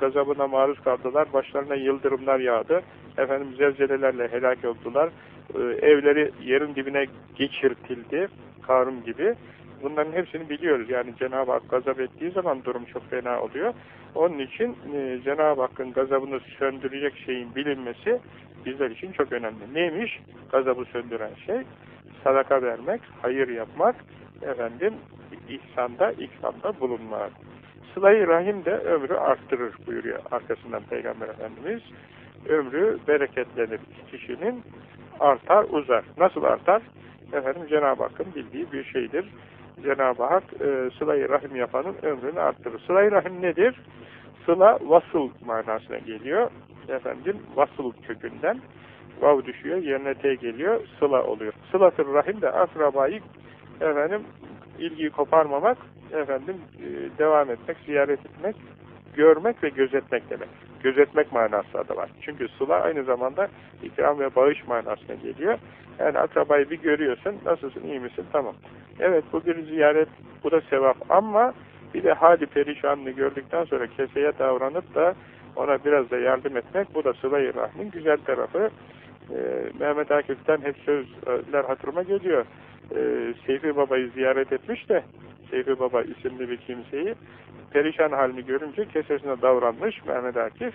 gazabına maruz kaldılar. Başlarına yıldırımlar yağdı. Efendim zelzelelerle helak oldular. E, evleri yerin dibine geçirtildi. Karun gibi. bunların hepsini biliyoruz. Yani Cenab-ı Hak gazap ettiği zaman durum çok fena oluyor. Onun için e, Cenab-ı Hakk'ın gazabını söndürecek şeyin bilinmesi bizler için çok önemli. Neymiş? Gazabı söndüren şey sadaka vermek, hayır yapmak, efendim ihsanda, ikramda bulunmak. Sıla-i Rahim de ömrü arttırır buyuruyor arkasından Peygamber Efendimiz. Ömrü bereketlenir kişinin, artar, uzar. Nasıl artar? Efendim Cenab-ı Hakk'ın bildiği bir şeydir. Cenab-ı Hak e, sıla-i rahim yapanın ömrünü arttırır. Sıla-i rahim nedir? Sıla vasıl manasına geliyor. Efendim vasıl kökünden vav düşüyor, yerine t geliyor, sıla oluyor. Sıla-tır rahim de akrabayı efendim ilgiyi koparmamak, efendim e, devam etmek, ziyaret etmek, görmek ve gözetmek demek. Gözetmek manası da var. Çünkü sıla aynı zamanda ikram ve bağış manasına geliyor. Yani akrabayı bir görüyorsun, nasılsın, iyi misin, tamam. Evet bu bir ziyaret, bu da sevap ama bir de hali perişanını gördükten sonra keseye davranıp da ona biraz da yardım etmek, bu da sıla-i rahmin güzel tarafı. Ee, Mehmet Akif'ten hep sözler hatırıma geliyor. Ee, Seyfi Baba'yı ziyaret etmiş de, Seyfi Baba isimli bir kimseyi, perişan halini görünce kesesine davranmış Mehmet Akif.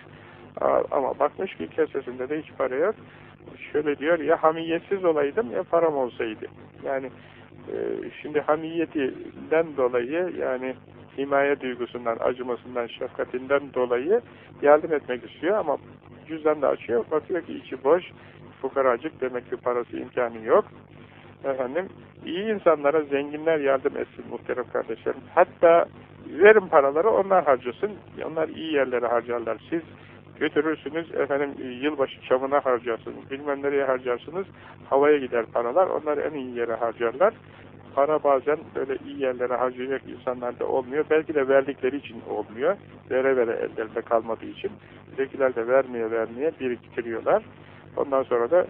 Ama bakmış ki kesesinde de hiç para yok. Şöyle diyor, ya hamiyetsiz olaydım ya param olsaydı. Yani e, şimdi hamiyetinden dolayı yani himaye duygusundan, acımasından, şefkatinden dolayı yardım etmek istiyor ama cüzdan da açıyor, bakıyor ki içi boş, fukaracık demek ki parası imkanı yok. Efendim, iyi insanlara zenginler yardım etsin muhterem kardeşlerim. Hatta verin paraları onlar harcasın. Onlar iyi yerlere harcarlar. Siz götürürsünüz efendim yılbaşı çamına harcarsınız. Bilmem nereye harcarsınız. Havaya gider paralar. Onlar en iyi yere harcarlar. Para bazen böyle iyi yerlere harcayacak insanlar da olmuyor. Belki de verdikleri için olmuyor. Vere vere ellerde kalmadığı için. Bizdekiler de vermeye vermeye biriktiriyorlar. Ondan sonra da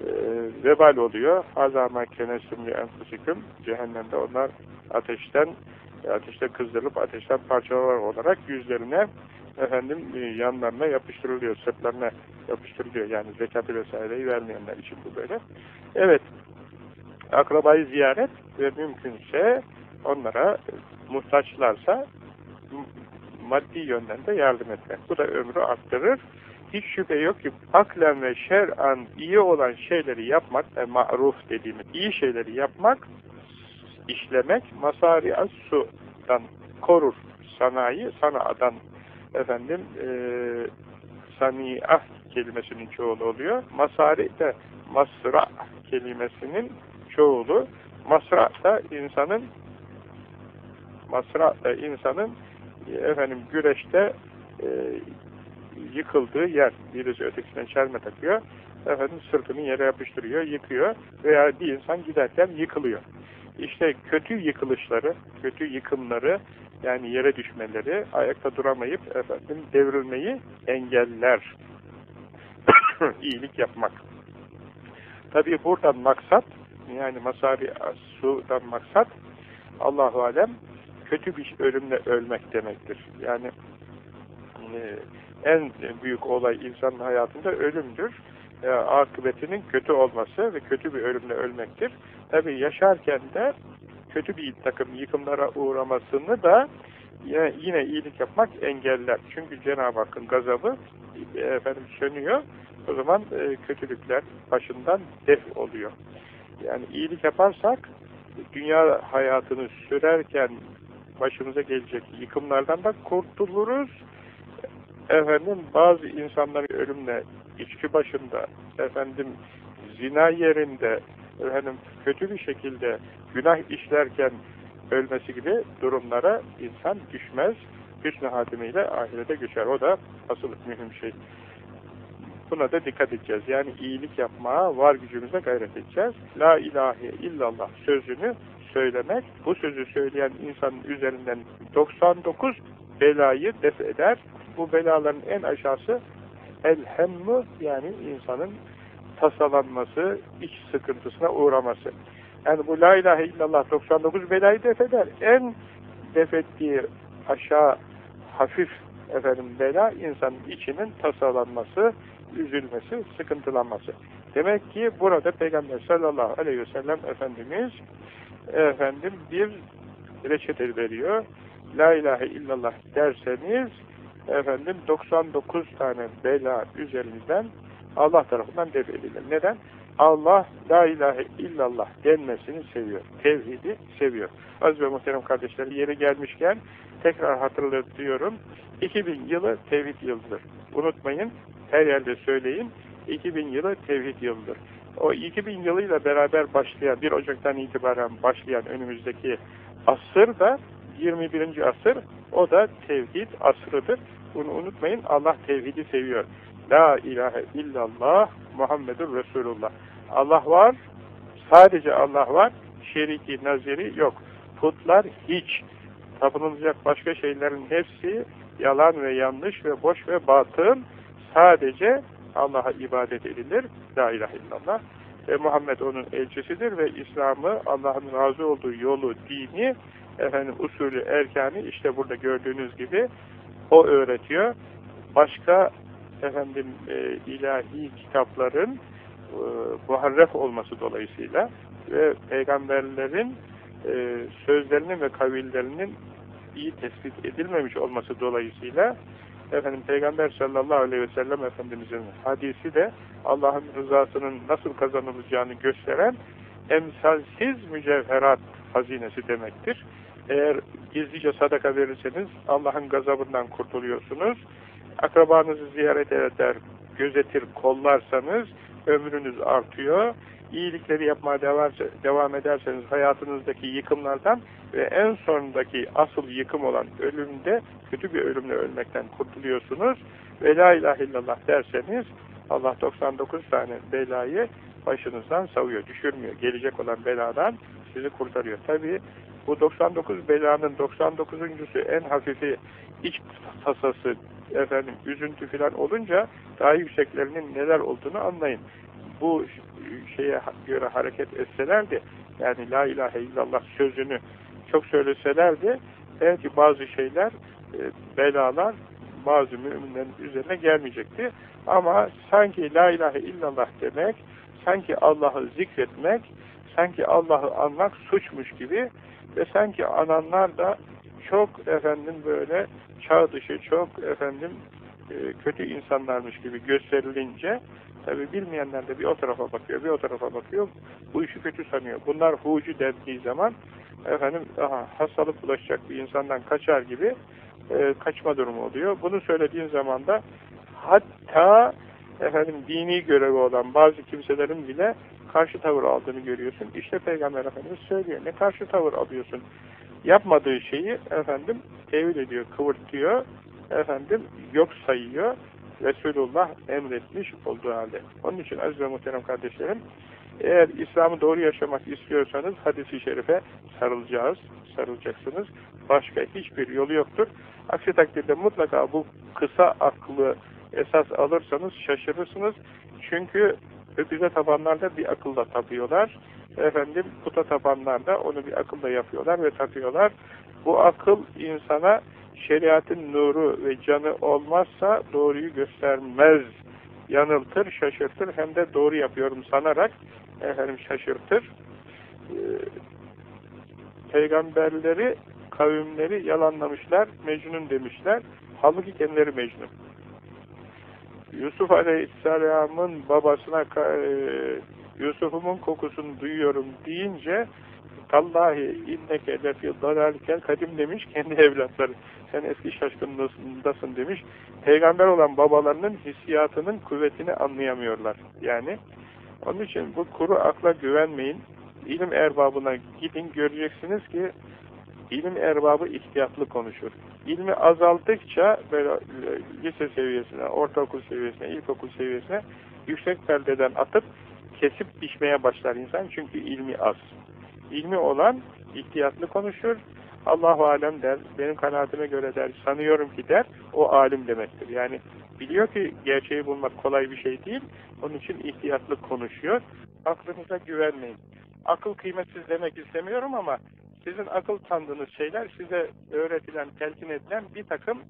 e, vebal oluyor. Hazama kenesümlü enfusiküm. Cehennemde onlar ateşten ateşte kızdırılıp ateşten parçalar olarak yüzlerine efendim e, yanlarına yapıştırılıyor, sırtlarına yapıştırılıyor. Yani zekatı vesaireyi vermeyenler için bu böyle. Evet, akrabayı ziyaret ve mümkünse onlara muhtaçlarsa maddi yönden de yardım etmek. Bu da ömrü arttırır. Hiç şüphe yok ki aklen ve şer'an iyi olan şeyleri yapmak, e, maruf dediğimiz iyi şeyleri yapmak, işlemek, masari sudan korur sanayi, sanadan efendim e, sani'ah kelimesinin çoğulu oluyor. Masari de masra kelimesinin çoğulu. Masra da insanın masra da insanın efendim güreşte e, yıkıldığı yer. Birisi ötekisine çelme takıyor. Efendim sırtını yere yapıştırıyor, yıkıyor veya bir insan giderken yıkılıyor. İşte kötü yıkılışları, kötü yıkımları yani yere düşmeleri, ayakta duramayıp efendim devrilmeyi engeller. [coughs] iyilik yapmak. Tabi buradan maksat, yani masari sudan maksat, Allahu Alem kötü bir ölümle ölmek demektir. Yani e, en büyük olay insanın hayatında ölümdür. E, akıbetinin kötü olması ve kötü bir ölümle ölmektir. Tabi yaşarken de kötü bir takım yıkımlara uğramasını da yine, yine iyilik yapmak engeller. Çünkü Cenab-ı Hakk'ın gazabı e, efendim sönüyor. O zaman e, kötülükler başından def oluyor. Yani iyilik yaparsak dünya hayatını sürerken başımıza gelecek yıkımlardan da kurtuluruz. Efendim bazı insanların ölümle içki başında, efendim zina yerinde, efendim kötü bir şekilde günah işlerken ölmesi gibi durumlara insan düşmez. Hüsnü hatimiyle ahirete geçer. O da asıl mühim şey. Buna da dikkat edeceğiz. Yani iyilik yapmaya var gücümüze gayret edeceğiz. La ilahe illallah sözünü söylemek, bu sözü söyleyen insanın üzerinden 99 belayı def eder. Bu belaların en aşağısı elhemmu yani insanın tasalanması, iç sıkıntısına uğraması. Yani bu la ilahe illallah 99 belayı def eder. En def ettiği aşağı hafif efendim bela insanın içinin tasalanması, üzülmesi, sıkıntılanması. Demek ki burada Peygamber sallallahu aleyhi ve sellem Efendimiz efendim bir reçete veriyor. La ilahe illallah derseniz efendim 99 tane bela üzerinden Allah tarafından def. Neden? Allah la ilahe illallah denmesini seviyor. Tevhidi seviyor. Aziz ve muhterem kardeşlerim yeri gelmişken tekrar hatırlatıyorum. 2000 yılı tevhid yılıdır. Unutmayın, her yerde söyleyin. 2000 yılı tevhid yılıdır. O 2000 yılıyla beraber başlayan, 1 Ocak'tan itibaren başlayan önümüzdeki asır da 21. asır, o da tevhid asrıdır. Bunu unutmayın, Allah tevhidi seviyor. La ilahe illallah Muhammedur Resulullah. Allah var, sadece Allah var, şeriki, naziri yok. Putlar hiç. Tapınılacak başka şeylerin hepsi yalan ve yanlış ve boş ve batıl. Sadece Allah'a ibadet edilir. La ilahe illallah. Ve Muhammed onun elçisidir ve İslam'ı Allah'ın razı olduğu yolu, dini, efendim usulü, erkanı işte burada gördüğünüz gibi o öğretiyor. Başka efendim e, ilahi kitapların e, muharref olması dolayısıyla ve peygamberlerin e, sözlerinin ve kavillerinin iyi tespit edilmemiş olması dolayısıyla efendim Peygamber sallallahu aleyhi ve sellem Efendimizin hadisi de Allah'ın rızasının nasıl kazanılacağını gösteren emsalsiz mücevherat hazinesi demektir. Eğer gizlice sadaka verirseniz Allah'ın gazabından kurtuluyorsunuz. Akrabanızı ziyaret eder, gözetir, kollarsanız ömrünüz artıyor. İyilikleri yapmaya devam ederseniz hayatınızdaki yıkımlardan ve en sonundaki asıl yıkım olan ölümde kötü bir ölümle ölmekten kurtuluyorsunuz. Ve la ilahe illallah derseniz Allah 99 tane belayı başınızdan savuyor, düşürmüyor. Gelecek olan beladan sizi kurtarıyor. Tabi bu 99 belanın 99.sü en hafifi iç tasası, efendim üzüntü filan olunca daha yükseklerinin neler olduğunu anlayın. Bu şeye göre hareket etselerdi, yani la ilahe illallah sözünü çok söyleselerdi, belki bazı şeyler, e, belalar bazı müminlerin üzerine gelmeyecekti. Ama sanki la ilahe illallah demek, sanki Allah'ı zikretmek, sanki Allah'ı anmak suçmuş gibi ve sanki ananlar da çok efendim böyle çağ dışı, çok efendim e, kötü insanlarmış gibi gösterilince tabi bilmeyenler de bir o tarafa bakıyor, bir o tarafa bakıyor. Bu işi kötü sanıyor. Bunlar hucu dendiği zaman efendim aha, hastalık bulaşacak bir insandan kaçar gibi e, kaçma durumu oluyor. Bunu söylediğin zaman da hatta efendim dini görevi olan bazı kimselerin bile karşı tavır aldığını görüyorsun. İşte Peygamber Efendimiz söylüyor. Ne karşı tavır alıyorsun? Yapmadığı şeyi efendim tevil ediyor, kıvırtıyor, efendim yok sayıyor. Resulullah emretmiş olduğu halde. Onun için aziz ve muhterem kardeşlerim, eğer İslam'ı doğru yaşamak istiyorsanız hadisi şerife sarılacağız, sarılacaksınız. Başka hiçbir yolu yoktur. Aksi takdirde mutlaka bu kısa aklı esas alırsanız şaşırırsınız. Çünkü öküze tabanlarda bir akılla tapıyorlar. Efendim puta tabanlarda onu bir akılla yapıyorlar ve tapıyorlar. Bu akıl insana şeriatın nuru ve canı olmazsa doğruyu göstermez. Yanıltır, şaşırtır hem de doğru yapıyorum sanarak efendim şaşırtır. Ee, peygamberleri, kavimleri yalanlamışlar, Mecnun demişler. Halbuki kendileri Mecnun. Yusuf Aleyhisselam'ın babasına e, Yusuf'umun kokusunu duyuyorum deyince Tallahi inneke lefi dalalkel kadim demiş kendi [laughs] evlatları. Sen eski şaşkınlığındasın demiş. Peygamber olan babalarının hissiyatının kuvvetini anlayamıyorlar. Yani onun için bu kuru akla güvenmeyin. İlim erbabına gidin göreceksiniz ki ilim erbabı ihtiyatlı konuşur. İlmi azaldıkça böyle e, lise seviyesine, ortaokul seviyesine, ilkokul seviyesine yüksek perdeden atıp kesip biçmeye başlar insan. Çünkü ilmi az. İlmi olan ihtiyatlı konuşur. Allahu alem der, benim kanaatime göre der, sanıyorum ki der, o alim demektir. Yani biliyor ki gerçeği bulmak kolay bir şey değil, onun için ihtiyatlı konuşuyor. Aklınıza güvenmeyin. Akıl kıymetsiz demek istemiyorum ama sizin akıl sandığınız şeyler size öğretilen, telkin edilen bir takım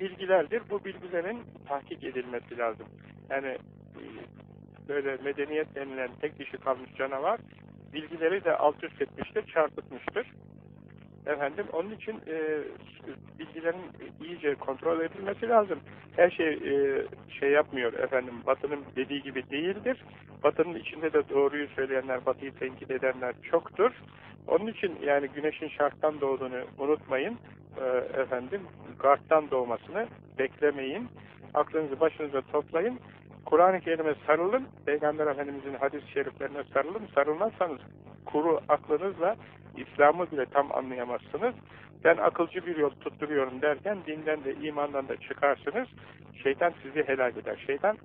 bilgilerdir. Bu bilgilerin tahkik edilmesi lazım. Yani e, böyle medeniyet denilen tek dişi kalmış canavar bilgileri de alt üst etmiştir, çarpıtmıştır. Efendim, onun için e, bilgilerin iyice kontrol edilmesi lazım. Her şey e, şey yapmıyor efendim, Batı'nın dediği gibi değildir. Batı'nın içinde de doğruyu söyleyenler, Batı'yı tenkit edenler çoktur. Onun için yani güneşin şarttan doğduğunu unutmayın. E, efendim, gardtan doğmasını beklemeyin. Aklınızı başınıza toplayın. Kur'an-ı Kerim'e sarılın. Peygamber Efendimiz'in hadis-i şeriflerine sarılın. Sarılmazsanız kuru aklınızla İslam'ı bile tam anlayamazsınız. Ben akılcı bir yol tutturuyorum derken dinden de imandan da çıkarsınız. Şeytan sizi helak eder. Şeytan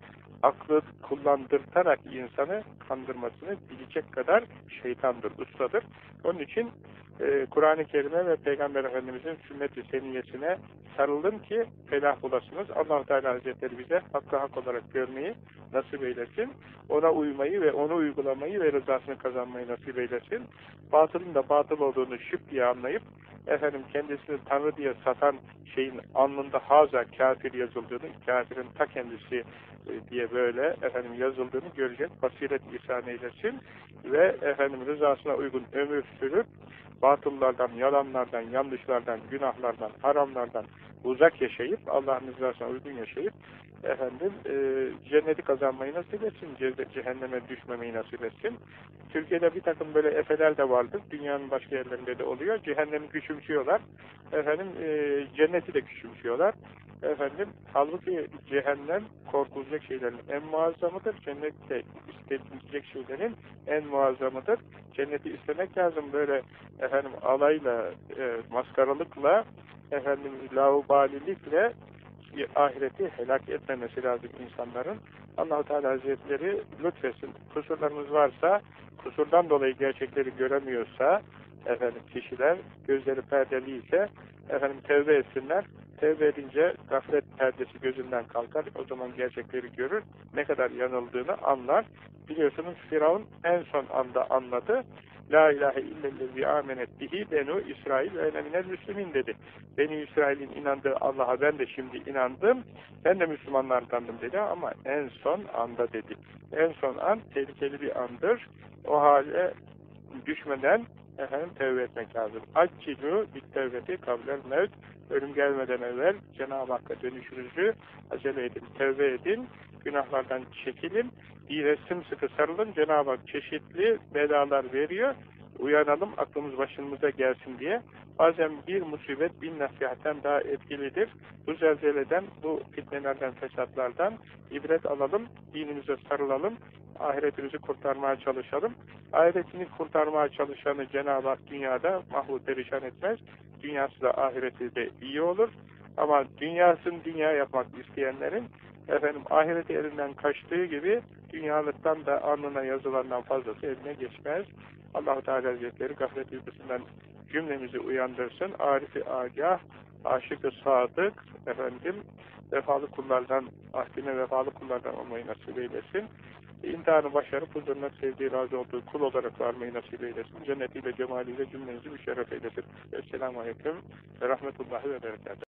aklı kullandırtarak insanı kandırmasını bilecek kadar şeytandır, ustadır. Onun için e, Kur'an-ı Kerim'e ve Peygamber Efendimiz'in sünnet-i seniyesine sarılın ki felah bulasınız. allah Teala Hazretleri bize hakkı hak olarak görmeyi nasip eylesin. Ona uymayı ve onu uygulamayı ve rızasını kazanmayı nasip eylesin. Batılın da batıl olduğunu diye anlayıp efendim kendisini Tanrı diye satan şeyin alnında haza kafir yazıldığını, kafirin ta kendisi e, diye böyle efendim yazıldığını görecek, basiret ihsan eylesin ve efendim rızasına uygun ömür sürüp batıllardan, yalanlardan, yanlışlardan, günahlardan, haramlardan uzak yaşayıp, Allah'ın rızasına uygun yaşayıp, efendim, e, cenneti kazanmayı nasip etsin, cehenneme düşmemeyi nasip etsin. Türkiye'de bir takım böyle efeler de vardır, dünyanın başka yerlerinde de oluyor, cehennemi küçümsüyorlar, efendim, e, cenneti de küçümsüyorlar. Efendim, halbuki cehennem korkulacak şeylerin en muazzamıdır. Cennet de istenilecek şeylerin en muazzamıdır. Cenneti istemek lazım böyle efendim alayla, e, maskaralıkla, efendim laubalilikle ahireti helak etmemesi lazım insanların. allah Teala Hazretleri lütfesin. Kusurlarımız varsa, kusurdan dolayı gerçekleri göremiyorsa, efendim kişiler gözleri perdeliyse, efendim tevbe etsinler. Tevbe edince gaflet perdesi gözünden kalkar. O zaman gerçekleri görür. Ne kadar yanıldığını anlar. Biliyorsunuz Firavun en son anda anladı. La ilahe illellezi amenet bihi benu İsrail ve eneminel müslümin dedi. Beni İsrail'in inandığı Allah'a ben de şimdi inandım. Ben de Müslümanlardandım dedi ama en son anda dedi. En son an tehlikeli bir andır. O hale düşmeden efendim tevbe etmek lazım. Accilu bit tevbeti kablel mevt ölüm gelmeden evvel Cenab-ı Hakk'a dönüşünüzü acele edin, tevbe edin, günahlardan çekilin, dine sımsıkı sarılın, Cenab-ı Hak çeşitli belalar veriyor, uyanalım, aklımız başımıza gelsin diye. Bazen bir musibet bin nasihatten daha etkilidir. Bu zelzeleden, bu fitnelerden, fesatlardan ibret alalım, dinimize sarılalım, ahiretimizi kurtarmaya çalışalım. Ahiretini kurtarmaya çalışanı Cenab-ı Hak dünyada mahvut perişan etmez. Dünyası da ahireti de iyi olur. Ama dünyasını dünya yapmak isteyenlerin efendim ahireti elinden kaçtığı gibi dünyalıktan da alnına yazılandan fazlası eline geçmez. allah Teala Hazretleri gaflet uykusundan cümlemizi uyandırsın. Arifi agah, aşık-ı sadık, efendim, vefalı kullardan, ahdine vefalı kullardan olmayı nasip eylesin. İmtihanı başarıp huzuruna sevdiği, razı olduğu kul olarak varmayı nasip eylesin. Cennetiyle, cemaliyle cümlenizi müşerref eylesin. Esselamu Aleyküm ve Rahmetullahi ve Berekatuhu.